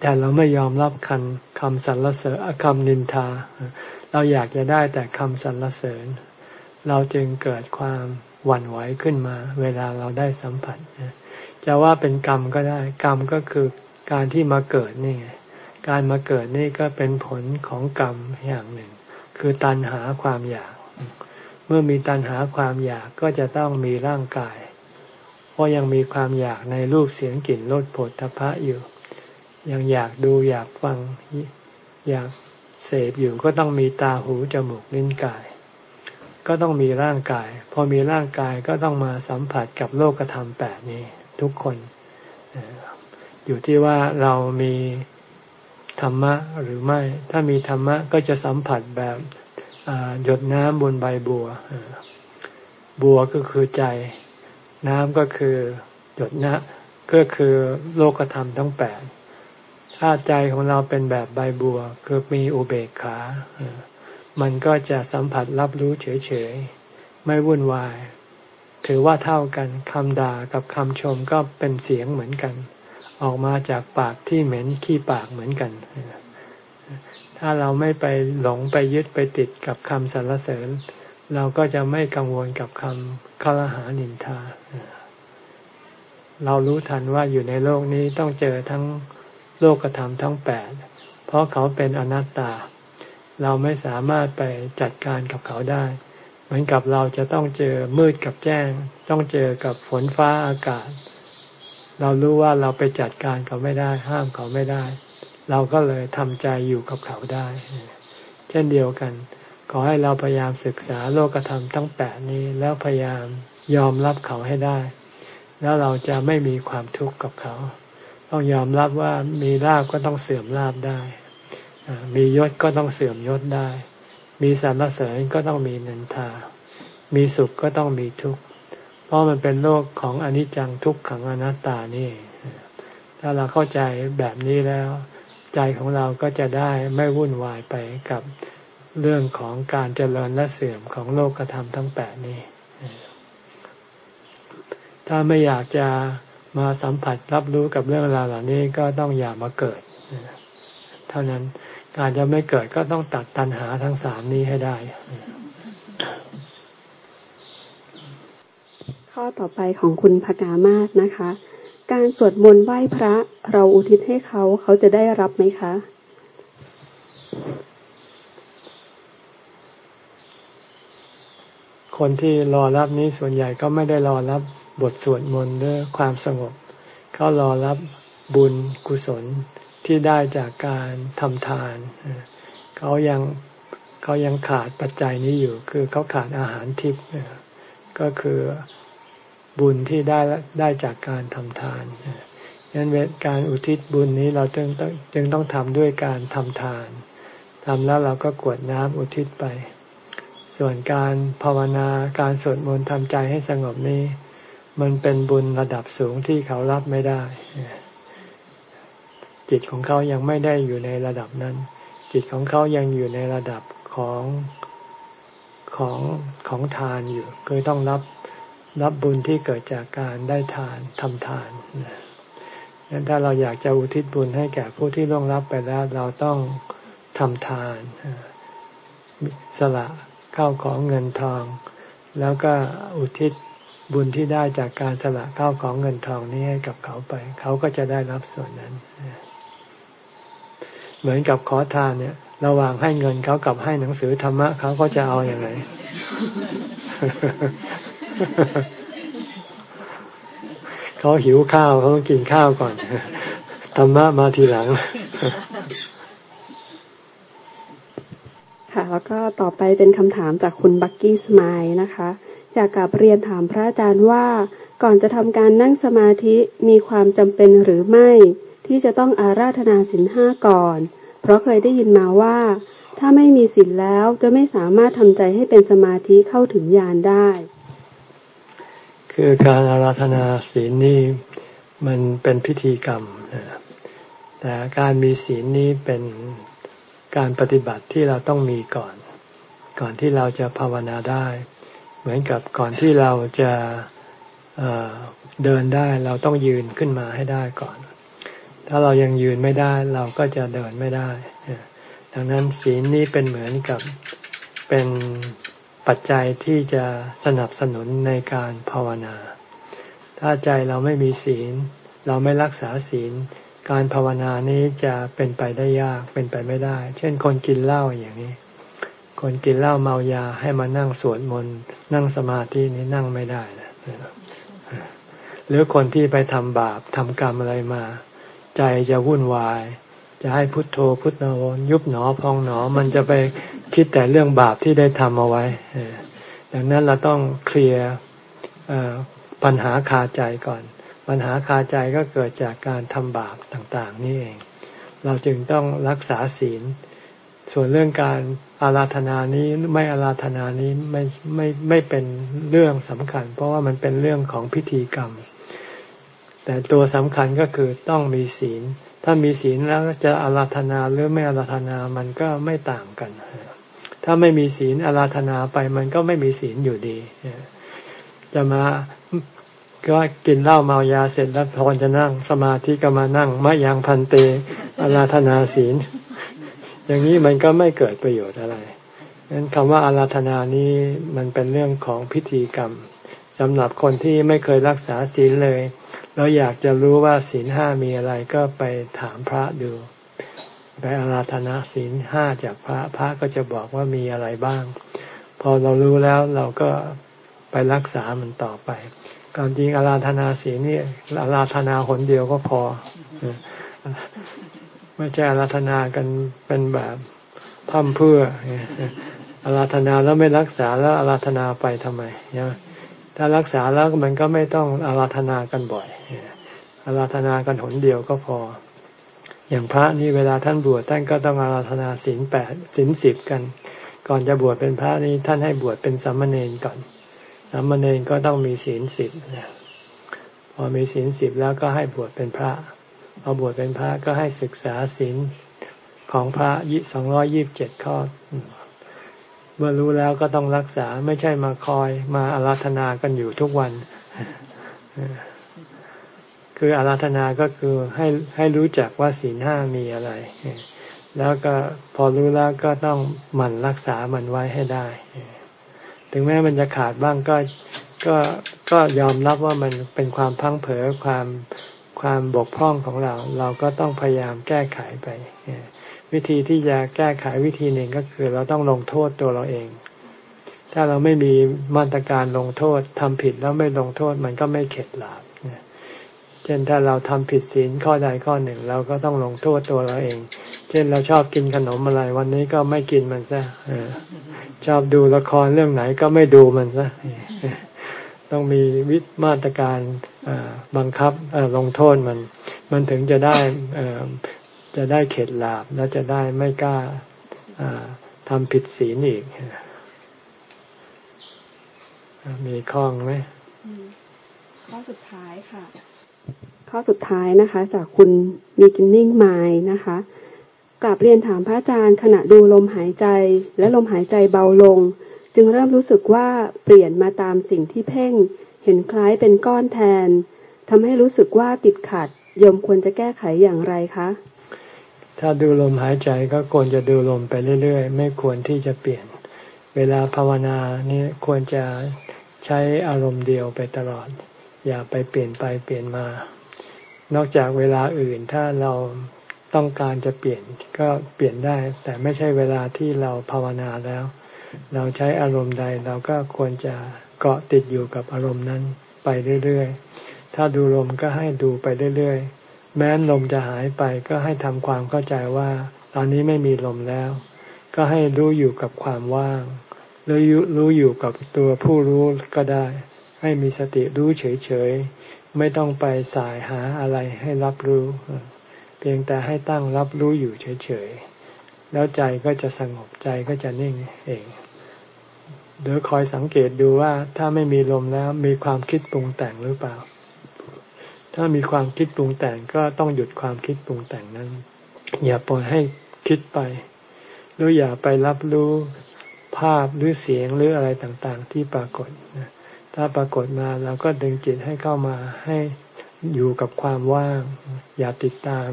[SPEAKER 1] แต่เราไม่ยอมรับคำคำสรรเสริญคำนินทา เราอยากจะได้แต่คำสรรเสริญ เราจึงเกิดความ หวั่นไหวขึ้นมา เวลาเราได้สัมผัสจะว่าเป็นกรรมก็ได้ กรรมก็คือการที่มาเกิดนี่ไงการมาเกิดนี่ก็เป็นผลของกรรมอย่างหนึ่ง คือตัณหาความอยาก เมื่อมีตัณหาความอยากก็จะต้องมีร่างกาย เพราะยังมีความอยากในรูปเสียงกลิ่นรสผลทพะอยู่ ยังอยากดูอยากฟังอยากเสพอยู่ก็ต้องมีตาหูจมูกลิ้นกาย ก็ต้องมีร่างกาย พอมีร่างกายก็ต้องมาสัมผัสกับโลกธรรมแปดนี้ทุกคน อยู่ที่ว่าเรามีธรรมะหรือไม่ ถ้ามีธรรมะก็จะสัมผัสแบบหยดน้ำบนใบบัว บัวก็คือใจ น้ำก็คือหยดนะก็คือโลกธรรมทั้งแปดถ้าใจของเราเป็นแบบใบบัว คือมีอุเบกขา มันก็จะสัมผัสรับรู้เฉยๆ ไม่วุ่นวาย ถือว่าเท่ากันคำด่ากับคำชมก็เป็นเสียงเหมือนกัน ออกมาจากปากที่เหม็นขี้ปากเหมือนกัน ถ้าเราไม่ไปหลงไปยึดไปติดกับคำสรรเสริญ เราก็จะไม่กังวลกับคำคารหานินทา เรารู้ทันว่าอยู่ในโลกนี้ต้องเจอทั้งโลกธรรมทั้งแปดเพราะเขาเป็นอนัตตา เราไม่สามารถไปจัดการกับเขาได้ เหมือนกับเราจะต้องเจอมืดกับแจ้ง ต้องเจอกับฝนฟ้าอากาศ เรารู้ว่าเราไปจัดการเขาไม่ได้ ห้ามเขาไม่ได้ เราก็เลยทำใจอยู่กับเขาได้ เช่นเดียวกัน ขอให้เราพยายามศึกษาโลกธรรมทั้งแปดนี้แล้วพยายามยอมรับเขาให้ได้ แล้วเราจะไม่มีความทุกข์กับเขา ต้องยอมรับว่ามีลาบก็ต้องเสื่อมลาบได้ มียศก็ต้องเสื่อมยศได้ มีสรรเสริญก็ต้องมีนินทา มีสุขก็ต้องมีทุกข์ เพราะมันเป็นโลกของอนิจจังทุกขังอนัตตานี่ ถ้าเราเข้าใจแบบนี้แล้ว ใจของเราก็จะได้ไม่วุ่นวายไปกับเรื่องของการเจริญและเสื่อมของโลกธรรมทั้งแปดนี้ ถ้าไม่อยากจะมาสัมผัสรับรู้กับเรื่องราวเหล่านี้ก็ต้องอย่ามาเกิด เท่านั้น การจะไม่เกิดก็ต้องตัดตัณหาทั้งสามนี้ให้ได้
[SPEAKER 2] ข้อต่อไปของคุณพกามาศนะคะ การสวดมนต์ไหว้พระ เราอุทิศให้เขาเขาจะได้รับไหมคะ
[SPEAKER 1] คนที่รอรับนี้ส่วนใหญ่ก็ไม่ได้รอรับบทสวดมนต์ด้วยความสงบ เขารอรับบุญกุศล ที่ได้จากการทำทาน เขายังเขายังขาดปัจจัยนี้อยู่ คือเขาขาดอาหารทิพย์ก็คือบุญที่ได้ได้จากการทำทานดังนั้นการอุทิศบุญนี้เราจึงต้องจึงต้องทำด้วยการทำทานทำแล้วเราก็กวดน้ำอุทิศไป ส่วนการภาวนาการสวดมนต์ทำใจให้สงบนี้ มันเป็นบุญระดับสูงที่เขารับไม่ได้ จิตของเขายังไม่ได้อยู่ในระดับนั้น จิตของเขายังอยู่ในระดับของของของทานอยู่คือต้องรับรับบุญที่เกิดจากการได้ทานทำทานนั้นถ้าเราอยากจะอุทิศบุญให้แก่ผู้ที่ล่วงลับไปแล้วเราต้องทำทานสละเข้าของเงินทอง แล้วก็อุทิศบุญที่ได้จากการสละเข้าของเงินทองนี้ให้กับเขาไป เขาก็จะได้รับส่วนนั้น เหมือนกับขอทานเนี่ย ระหว่างให้เงินเขากับให้หนังสือธรรมะเขาก็จะเอาอย่างไรเขาหิวข้าวเขาต้องกินข้าวก่อนธรรมะมาทีหลัง
[SPEAKER 2] ค่ะ แล้วก็ต่อไปเป็นคำถามจากคุณบักกี้สมายนะคะ อยากกลับเรียนถามพระอาจารย์ว่า ก่อนจะทำการนั่งสมาธิมีความจำเป็นหรือไม่ ที่จะต้องอาราธนาสินห้าก่อน เพราะเคยได้ยินมาว่า ถ้าไม่มีสินแล้วจะไม่สามารถทำใจให้เป็นสมาธิเข้าถึงญาณได้
[SPEAKER 1] คือการอาราธนาศีลนี่มันเป็นพิธีกรรมแต่การมีศีลนี้เป็นการปฏิบัติที่เราต้องมีก่อน ก่อนที่เราจะภาวนาได้ เหมือนกับก่อนที่เราจะเเดินได้เราต้องยืนขึ้นมาให้ได้ก่อน ถ้าเรายังยืนไม่ได้ เราก็จะเดินไม่ได้ ดังนั้นศีลนี้เป็นเหมือนกับเป็นปัจจัยที่จะสนับสนุนในการภาวนา ถ้าใจเราไม่มีศีล เราไม่รักษาศีล การภาวนานี้จะเป็นไปได้ยากเป็นไปไม่ได้ เช่นคนกินเหล้าอย่างนี้ คนกินเหล้าเมายาให้มานั่งสวดมนต์นั่งสมาธินี้นั่งไม่ได้นะหรือคนที่ไปทำบาปทำกรรมอะไรมา ใจจะวุ่นวาย จะให้พุทโธพุทโธยุบหนอพองหนอ มันจะไปคิดแต่เรื่องบาปที่ได้ทำเอาไว้ดังนั้นเราต้องเคลียร์ปัญหาคาใจก่อน ปัญหาคาใจก็เกิดจากการทำบาปต่างๆ นี่เอง เราจึงต้องรักษาศีล ส่วนเรื่องการอาราธนานี้ไม่อาราธนานี้ไม่ไม่ไม่เป็นเรื่องสำคัญ เพราะว่ามันเป็นเรื่องของพิธีกรรม แต่ตัวสำคัญก็คือต้องมีศีล ถ้ามีศีลแล้วจะอาราธนาหรือไม่อาราธนามันก็ไม่ต่างกัน ถ้าไม่มีศีลอาราธนาไปมันก็ไม่มีศีลอยู่ดี จะมาก็กินเหล้าเมายาเสร็จแล้วพอจะนั่งสมาธิก็มานั่งมะยังพันเตอาราธนาศีล อย่างนี้มันก็ไม่เกิดประโยชน์อะไรนั้นคำว่าอาราธนานี้มันเป็นเรื่องของพิธีกรรม สำหรับคนที่ไม่เคยรักษาศีลเลยเราอยากจะรู้ว่าศีลห้ามีอะไรก็ไปถามพระดูไปอาราธนาศีลห้าจากพระพระก็จะบอกว่ามีอะไรบ้าง พอเรารู้แล้วเราก็ไปรักษามันต่อไปความจริงอาราธนาศีลนี่อาราธนาหนเดียวก็พอ ไม่ใช่อาราธนากันเป็นแบบพั่มเพื่ออาราธนาแล้วไม่รักษาแล้วอาราธนาไปทำไมเนี่ย ถ้ารักษาแล้วมันก็ไม่ต้องอาราธนากันบ่อย อาราธนากันหนเดียวก็พอ อย่างพระนี่เวลาท่านบวชท่านก็ต้องอาราธนาศีลแปดศีลสิบกัน ก่อนจะบวชเป็นพระนี่ท่านให้บวชเป็นสามเณรก่อนสามเณรก็ต้องมีศีลสิบพอมีศีลสิบแล้วก็ให้บวชเป็นพระ พอบวชเป็นพระก็ให้ศึกษาศีลของพระยี่สองร้อยี่บเจ็ดข้อ เมื่อรู้แล้วก็ต้องรักษาไม่ใช่มาคอยมาอาราธนากันอยู่ทุกวัน คืออาราธนาก็คือให้ให้รู้จักว่าศีลห้ามีอะไร แล้วก็พอรู้แล้วก็ต้องหมั่นรักษามันไว้ให้ได้ ถึงแม้มันจะขาดบ้างก็ก็ก็ยอมรับว่ามันเป็นความพังเผลอความความบกพร่องของเรา เราก็ต้องพยายามแก้ไขไป วิธีที่จะแก้ไขวิธีหนึ่งก็คือ เราต้องลงโทษตัวเราเอง ถ้าเราไม่มีมาตรการลงโทษทำผิดแล้วไม่ลงโทษมันก็ไม่เข็ดหลาบเช่นถ้าเราทำผิดศีลข้อใดข้อหนึ่ง เราก็ต้องลงโทษตัวเราเอง เช่นเราชอบกินขนมอะไร วันนี้ก็ไม่กินมันซะชอบดูละครเรื่องไหนก็ไม่ดูมันซะต้องมีวิธมาตรการบังคับลงโทษมัน มันถึงจะได้ จะได้เข็ดหลาบแล้วจะได้ไม่กล้าทำผิดศีลอีก มีข้องไหม
[SPEAKER 2] ข้อสุดท้ายค่ะ ข้อสุดท้ายนะคะ จากคุณมีกินนิ่งไม้นะคะกลับเรียนถามพระอาจารย์ขณะดูลมหายใจ และลมหายใจเบาลง จึงเริ่มรู้สึกว่าเปลี่ยนมาตามสิ่งที่เพ่ง เห็นคล้ายเป็นก้อนแทนทำให้รู้สึกว่าติดขัดยมควรจะแก้ไขอย่างไรคะ
[SPEAKER 1] ถ้าดูลมหายใจก็ควรจะดูลมไปเรื่อยๆ ไม่ควรที่จะเปลี่ยน เวลาภาวนานี่ควรจะใช้อารมณ์เดียวไปตลอด อย่าไปเปลี่ยนไปเปลี่ยนมา นอกจากเวลาอื่นถ้าเราต้องการจะเปลี่ยนก็เปลี่ยนได้ แต่ไม่ใช่เวลาที่เราภาวนาแล้ว เราใช้อารมณ์ใดเราก็ควรจะเกาะติดอยู่กับอารมณ์นั้นไปเรื่อยๆ ถ้าดูลมก็ให้ดูไปเรื่อยๆ แม้นลมจะหายไปก็ให้ทำความเข้าใจว่า ตอนนี้ไม่มีลมแล้ว ก็ให้รู้อยู่กับความว่าง หรือรู้อยู่กับตัวผู้รู้ก็ได้ ให้มีสติรู้เฉยๆ ไม่ต้องไปสายหาอะไรให้รับรู้ เพียงแต่ให้ตั้งรับรู้อยู่เฉยๆ แล้วใจก็จะสงบใจก็จะนิ่งเองหรือคอยสังเกตดูว่าถ้าไม่มีลมแล้วมีความคิดปรุงแต่งหรือเปล่า ถ้ามีความคิดปรุงแต่งก็ต้องหยุดความคิดปรุงแต่งนั้น อย่าปล่อยให้คิดไป หรืออย่าไปรับรู้ภาพหรือเสียงหรืออะไรต่างๆ ที่ปรากฏถ้าปรากฏมาเราก็ดึงจิตให้เข้ามาให้อยู่กับความว่าง อย่าติดตาม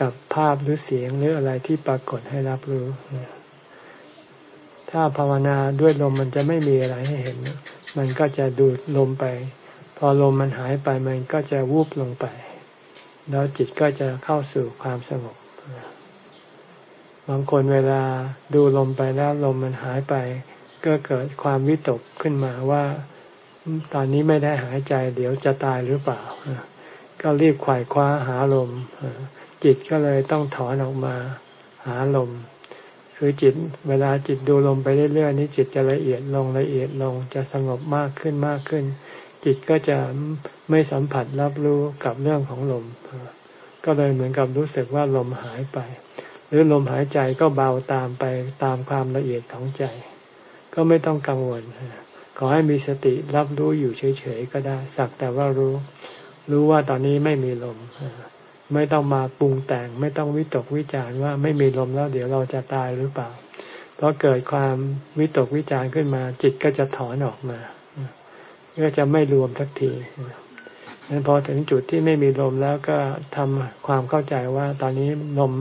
[SPEAKER 1] กับภาพหรือเสียงหรืออะไรที่ปรากฏให้รับรู้ ถ้าภาวนาด้วยลมมันจะไม่มีอะไรให้เห็น มันก็จะดูดลมไป พอลมมันหายไปมันก็จะวูบลงไป แล้วจิตก็จะเข้าสู่ความสงบบางคนเวลาดูลมไปแล้วลมมันหายไป ก็เกิดความวิตกขึ้นมาว่า ตอนนี้ไม่ได้หายใจ เดี๋ยวจะตายหรือเปล่า ก็รีบขวายคว้าหาลม จิตก็เลยต้องถอนออกมาหาลม คือจิตเวลาจิตดูลมไปเรื่อยๆนี้จิตจะละเอียดลงละเอียดลงจะสงบมากขึ้นมากขึ้น จิตก็จะไม่สัมผัสรับรู้กับเรื่องของลม ก็เลยเหมือนกับรู้สึกว่าลมหายไป หรือลมหายใจก็เบาตามไปตามความละเอียดของใจ ก็ไม่ต้องกังวล ขอให้มีสติรับรู้อยู่เฉยๆก็ได้ สักแต่ว่ารู้ รู้ว่าตอนนี้ไม่มีลม ไม่ต้องมาปรุงแต่ง ไม่ต้องวิตกวิจารว่าไม่มีลมแล้วเดี๋ยวเราจะตายหรือเปล่า เพราะเกิดความวิตกวิจารขึ้นมาจิตก็จะถอนออกมา ก็จะไม่รวมสักทีนั้นพอถึงจุดที่ไม่มีลมแล้วก็ทำความเข้าใจว่าตอนนี้ลม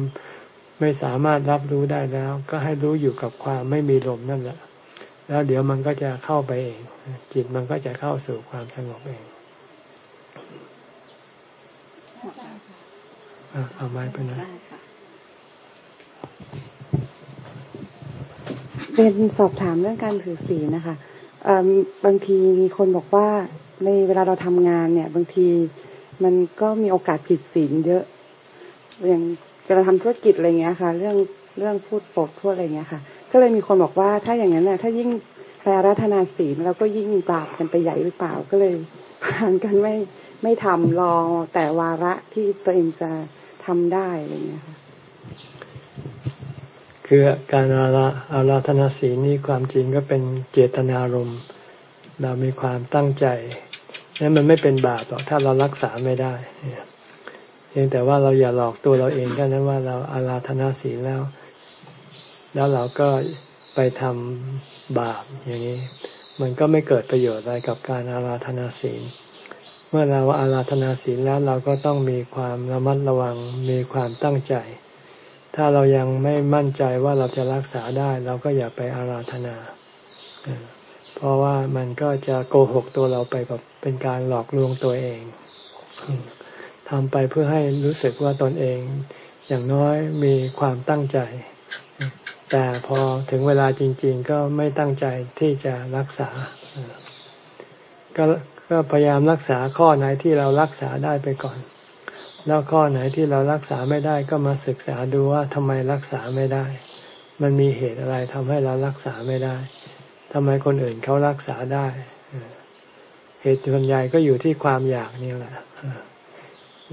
[SPEAKER 1] ไม่สามารถรับรู้ได้แล้ว ก็ให้รู้อยู่กับความไม่มีลมนั่นแหละ แล้วเดี๋ยวมันก็จะเข้าไปเอง จิตมันก็จะเข้าสู่ความสงบเองเอาไม้ไปนะ
[SPEAKER 4] เป็นสอบถามเรื่องการถือศีลนะคะ บางทีมีคนบอกว่าในเวลาเราทำงานเนี่ย บางทีมันก็มีโอกาสผิดศีลเยอะ อย่างเวลาทำธุรกิจอะไรเงี้ยค่ะ เรื่องเรื่องพูดปดพูดอะไรเงี้ยค่ะ ก็เลยมีคนบอกว่าถ้าอย่างนั้นเนี่ยถ้ายิ่งแปรรัตนาศีลแล้วก็ยิ่งบาปกันไปใหญ่หรือเปล่าก็เลยผ่านกันไม่ไม่ทำรอแต่วาระที่ตัวเองจะทำได้อะไรเงี้ยค่ะ
[SPEAKER 1] คือการอาราอาราธนาศีนี่ความจริงก็เป็นเจตนารมณ์เรามีความตั้งใจนั้นมันไม่เป็นบาปหรอกถ้าเรารักษาไม่ได้เพียงแต่ว่าเราอย่าหลอกตัวเราเองแค่นั้นว่าเราอาราธนาศีแล้ว แล้วเราก็ไปทำบาปอย่างนี้ มันก็ไม่เกิดประโยชน์อะไรกับการอาราธนาศีล เมื่อเราอาราธนาศีลแล้วเราก็ต้องมีความระมัดระวังมีความตั้งใจ ถ้าเรายังไม่มั่นใจว่าเราจะรักษาได้ เราก็อย่าไปอาราธนา เพราะว่ามันก็จะโกหกตัวเราไปแบบเป็นการหลอกลวงตัวเองทำไปเพื่อให้รู้สึกว่าตนเอง อย่างน้อยมีความตั้งใจ แต่พอถึงเวลาจริง ๆ ก็ไม่ตั้งใจที่จะรักษา ก็ก็พยายามรักษาข้อไหนที่เรารักษาได้ไปก่อน แล้วข้อไหนที่เรารักษาไม่ได้ก็มาศึกษาดูว่าทำไมรักษาไม่ได้ มันมีเหตุอะไรทำให้เรารักษาไม่ได้ทำไมคนอื่นเขารักษาได้เหตุส่วนใหญ่ก็อยู่ที่ความอยากนี่แหละ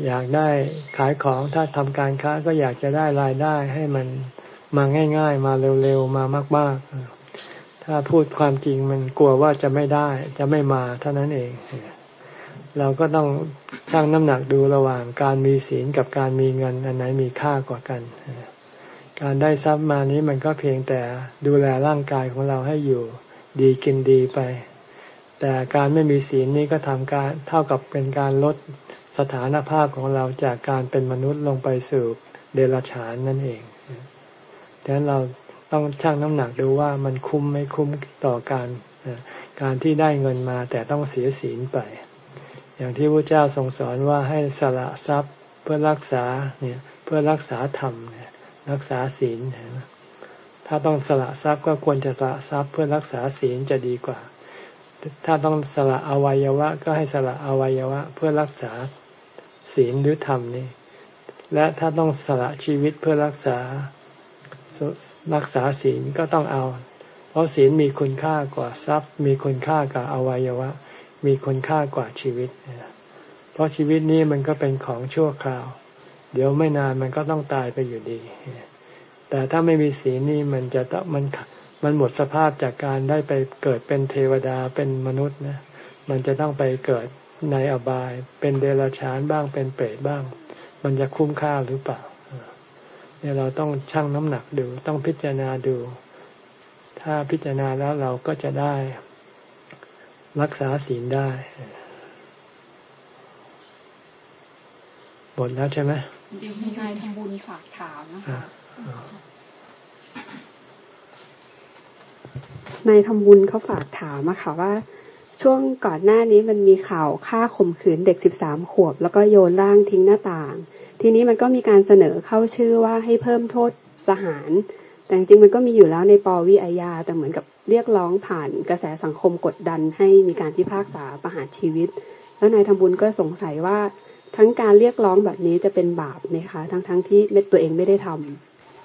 [SPEAKER 1] อยากได้ขายของถ้าทำการค้าก็อยากจะได้รายได้ให้มันมาง่าย ๆ มาเร็วๆมามาก ๆ ถ้าพูดความจริงมันกลัวว่าจะไม่ได้ จะไม่มาเท่านั้นเอง เราก็ต้องชั่งน้ำหนักดูระหว่างการมีศีลกับการมีเงิน อันไหนมีค่ากว่ากัน การได้ทรัพย์มานี้มันก็เพียงแต่ดูแลร่างกายของเราให้อยู่ดีกินดีไป แต่การไม่มีศีลนี้ก็ทำการเท่ากับเป็นการลดสถานภาพของเราจากการเป็นมนุษย์ลงไปสู่เดรัจฉานนั่นเองดังนั้นเราต้องชั่งน้ำหนักดูว่ามันคุ้มไม่คุ้มต่อการการที่ได้เงินมาแต่ต้องเสียศีลไป อย่างที่พระเจ้าทรงสอนว่าให้สละทรัพย์เพื่อรักษาเนี่ยเพื่อรักษาธรรมเนี่ยรักษาศีลถ้าต้องสละทรัพย์ก็ควรจะสละทรัพย์เพื่อรักษาศีลจะดีกว่า ถ้าต้องสละอวัยวะ ก็ให้สละอวัยวะ เพื่อรักษาศีลหรือธรรมนี่และถ้าต้องสละชีวิตเพื่อรักษารักษาศีลก็ต้องเอา เพราะศีลมีคุณค่ากว่าทรัพย์ มีคุณค่ากว่าอวัยวะ มีคุณค่ากว่าชีวิต เพราะชีวิตนี้มันก็เป็นของชั่วคราว เดี๋ยวไม่นานมันก็ต้องตายไปอยู่ดี แต่ถ้าไม่มีศีลนี่มันจะต้องมันมันหมดสภาพจากการได้ไปเกิดเป็นเทวดาเป็นมนุษย์นะ มันจะต้องไปเกิดในอบาย เป็นเดรัจฉานบ้างเป็นเปรตบ้าง มันจะคุ้มค่าหรือเปล่าเนี่ยเราต้องชั่งน้ำหนักดู ต้องพิจารณาดู ถ้าพิจารณาแล้วเราก็จะได้ รักษาศีลได้ หมดแล้วใช่ไหม
[SPEAKER 2] เดี๋ยวมีนายทำบุญฝากถามนะคะนายทำบุญเขาฝากถามอะค่ะว่า ช่วงก่อนหน้านี้มันมีข่าวฆ่าข่มขืนเด็กสิบสามขวบ แล้วก็โยนร่างทิ้งหน้าต่าง ทีนี้มันก็มีการเสนอเข้าชื่อว่าให้เพิ่มโทษประหาร แต่จริงมันก็มีอยู่แล้วในปวีอาญาแต่เหมือนกับ เรียกร้องผ่านกระแสสังคมกดดันให้มีการพิพากษาประหารชีวิต แล้วนายทำบุญก็สงสัยว่าทั้งการเรียกร้องแบบนี้จะเป็นบาปไหมคะ ทั้งทั้งที่เม็ดตัวเองไม่ได้ท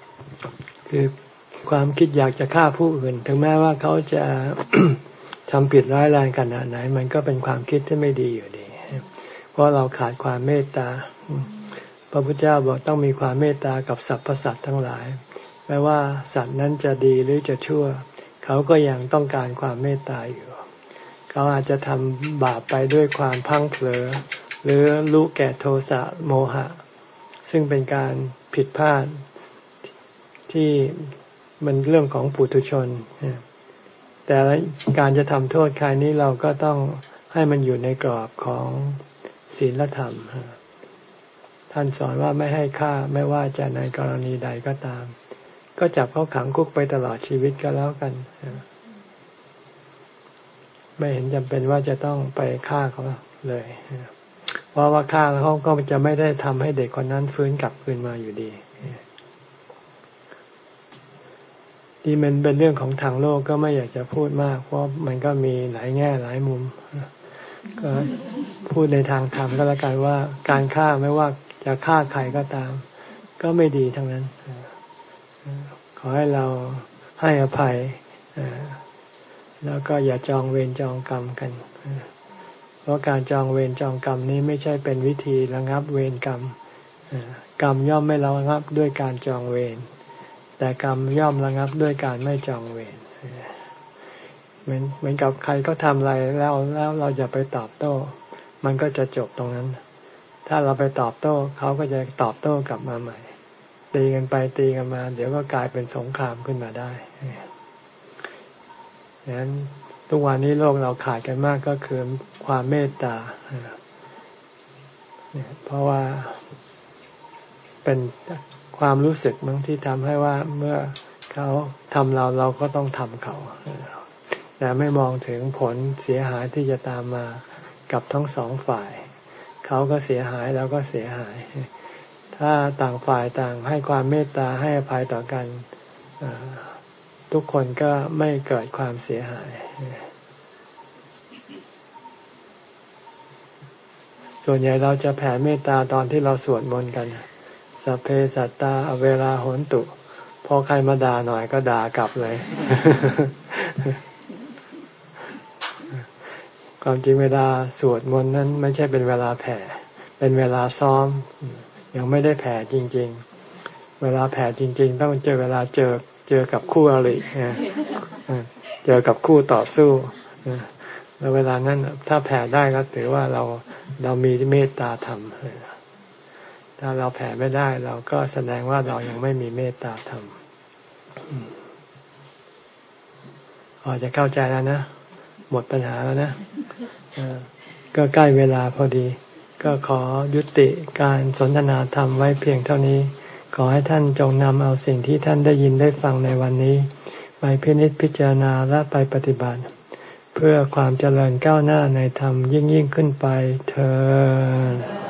[SPEAKER 2] ำ
[SPEAKER 1] คือความคิดอยากจะฆ่าผู้อื่น ถึงแม้ว่าเขาจะทำผิดร้ายแรงขนาดไหน มันก็เป็นความคิดที่ไม่ดีอยู่ดี เพราะเราขาดความเมตตา พระพุทธเจ้าบอกต้องมีความเมตตากับสรรพสัตว์ทั้งหลายไม่ว่าสัตว์นั้นจะดีหรือจะชั่ว เขาก็ยังต้องการความเมตตาอยู่ เขาอาจจะทำบาปไปด้วยความพังเผลอ หรือรู้แก่โทสะโมหะ ซึ่งเป็นการผิดพลาดที่มันเรื่องของปุถุชน แต่การจะทำโทษใครนี้เราก็ต้องให้มันอยู่ในกรอบของศีลธรรม ท่านสอนว่าไม่ให้ฆ่าไม่ว่าจะในกรณีใดก็ตาม ก็จับเขาขังคุกไปตลอดชีวิตก็แล้วกัน ไม่เห็นจำเป็นว่าจะต้องไปฆ่าเขาเลยเพราะว่าฆ่าแล้วเขาก็จะไม่ได้ทำให้เด็กคนนั้นฟื้นกลับคืนมาอยู่ดีที่มันเป็นเรื่องของทางโลกก็ไม่อยากจะพูดมาก เพราะมันก็มีหลายแง่หลายมุม ก็พูดในทางธรรมก็แล้วกันว่า การฆ่าไม่ว่าจะฆ่าใครก็ตาม ก็ไม่ดีทั้งนั้น ให้เราให้อภัย แล้วก็อย่าจองเวรจองกรรมกัน เพราะการจองเวรจองกรรมนี้ไม่ใช่เป็นวิธีระงับเวรกรรม กรรมย่อมไม่ระงับด้วยการจองเวร แต่กรรมย่อมระงับด้วยการไม่จองเวร เหมือนเหมือนกับใครก็ทำอะไรแล้วแล้วเราจะไปตอบโต้ มันก็จะจบตรงนั้น ถ้าเราไปตอบโต้เขาก็จะตอบโต้กลับมาใหม่ ตีกันไปตีกันมา เดี๋ยวก็กลายเป็นสงครามขึ้นมาได้ดังนั้นทุกวันนี้โลกเราขาดกันมากก็คือความเมตตาเพราะว่าเป็นความรู้สึกมั้งที่ทำให้ว่าเมื่อเขาทำเราเราก็ต้องทำเขาแต่ไม่มองถึงผลเสียหายที่จะตามมากับทั้งสองฝ่าย เขาก็เสียหายแล้วก็เสียหาย ถ้าต่างฝ่ายต่างให้ความเมตตาให้อภัยต่อกัน ทุกคนก็ไม่เกิดความเสียหาย ส่วนใหญ่เราจะแผ่เมตตาตอนที่เราสวดมนต์กัน สัพเพสัตตาเวลาโหนตุ พอใครมาด่าหน่อยก็ด่ากลับเลย ความจริงเวลาสวดมนต์นั้น ไม่ใช่เป็นเวลาแผ่ เป็นเวลาซ้อม ยังไม่ได้แผ่จริง ๆ เวลาแผ่จริง ๆ ต้องเจอเวลาเจอเจอกับคู่อริเจอกับคู่ต่อสู้แล้วเวลานั้นถ้าแผ่ได้ก็ถือว่าเราเรามีเมตตาธรรมถ้าเราแผ่ไม่ได้เราก็แสดงว่าเรายังไม่มีเมตตาธรรมพอจะเข้าใจแล้วนะ หมดปัญหาแล้วนะก็ใกล้เวลาพอดี ก็ขอยุติการสนทนาธรรมไว้เพียงเท่านี้ ขอให้ท่านจงนำเอาสิ่งที่ท่านได้ยินได้ฟังในวันนี้ ไปพินิจพิจารณาและไปปฏิบัติ เพื่อความเจริญก้าวหน้าในธรรมยิ่งยิ่งขึ้นไปเธอ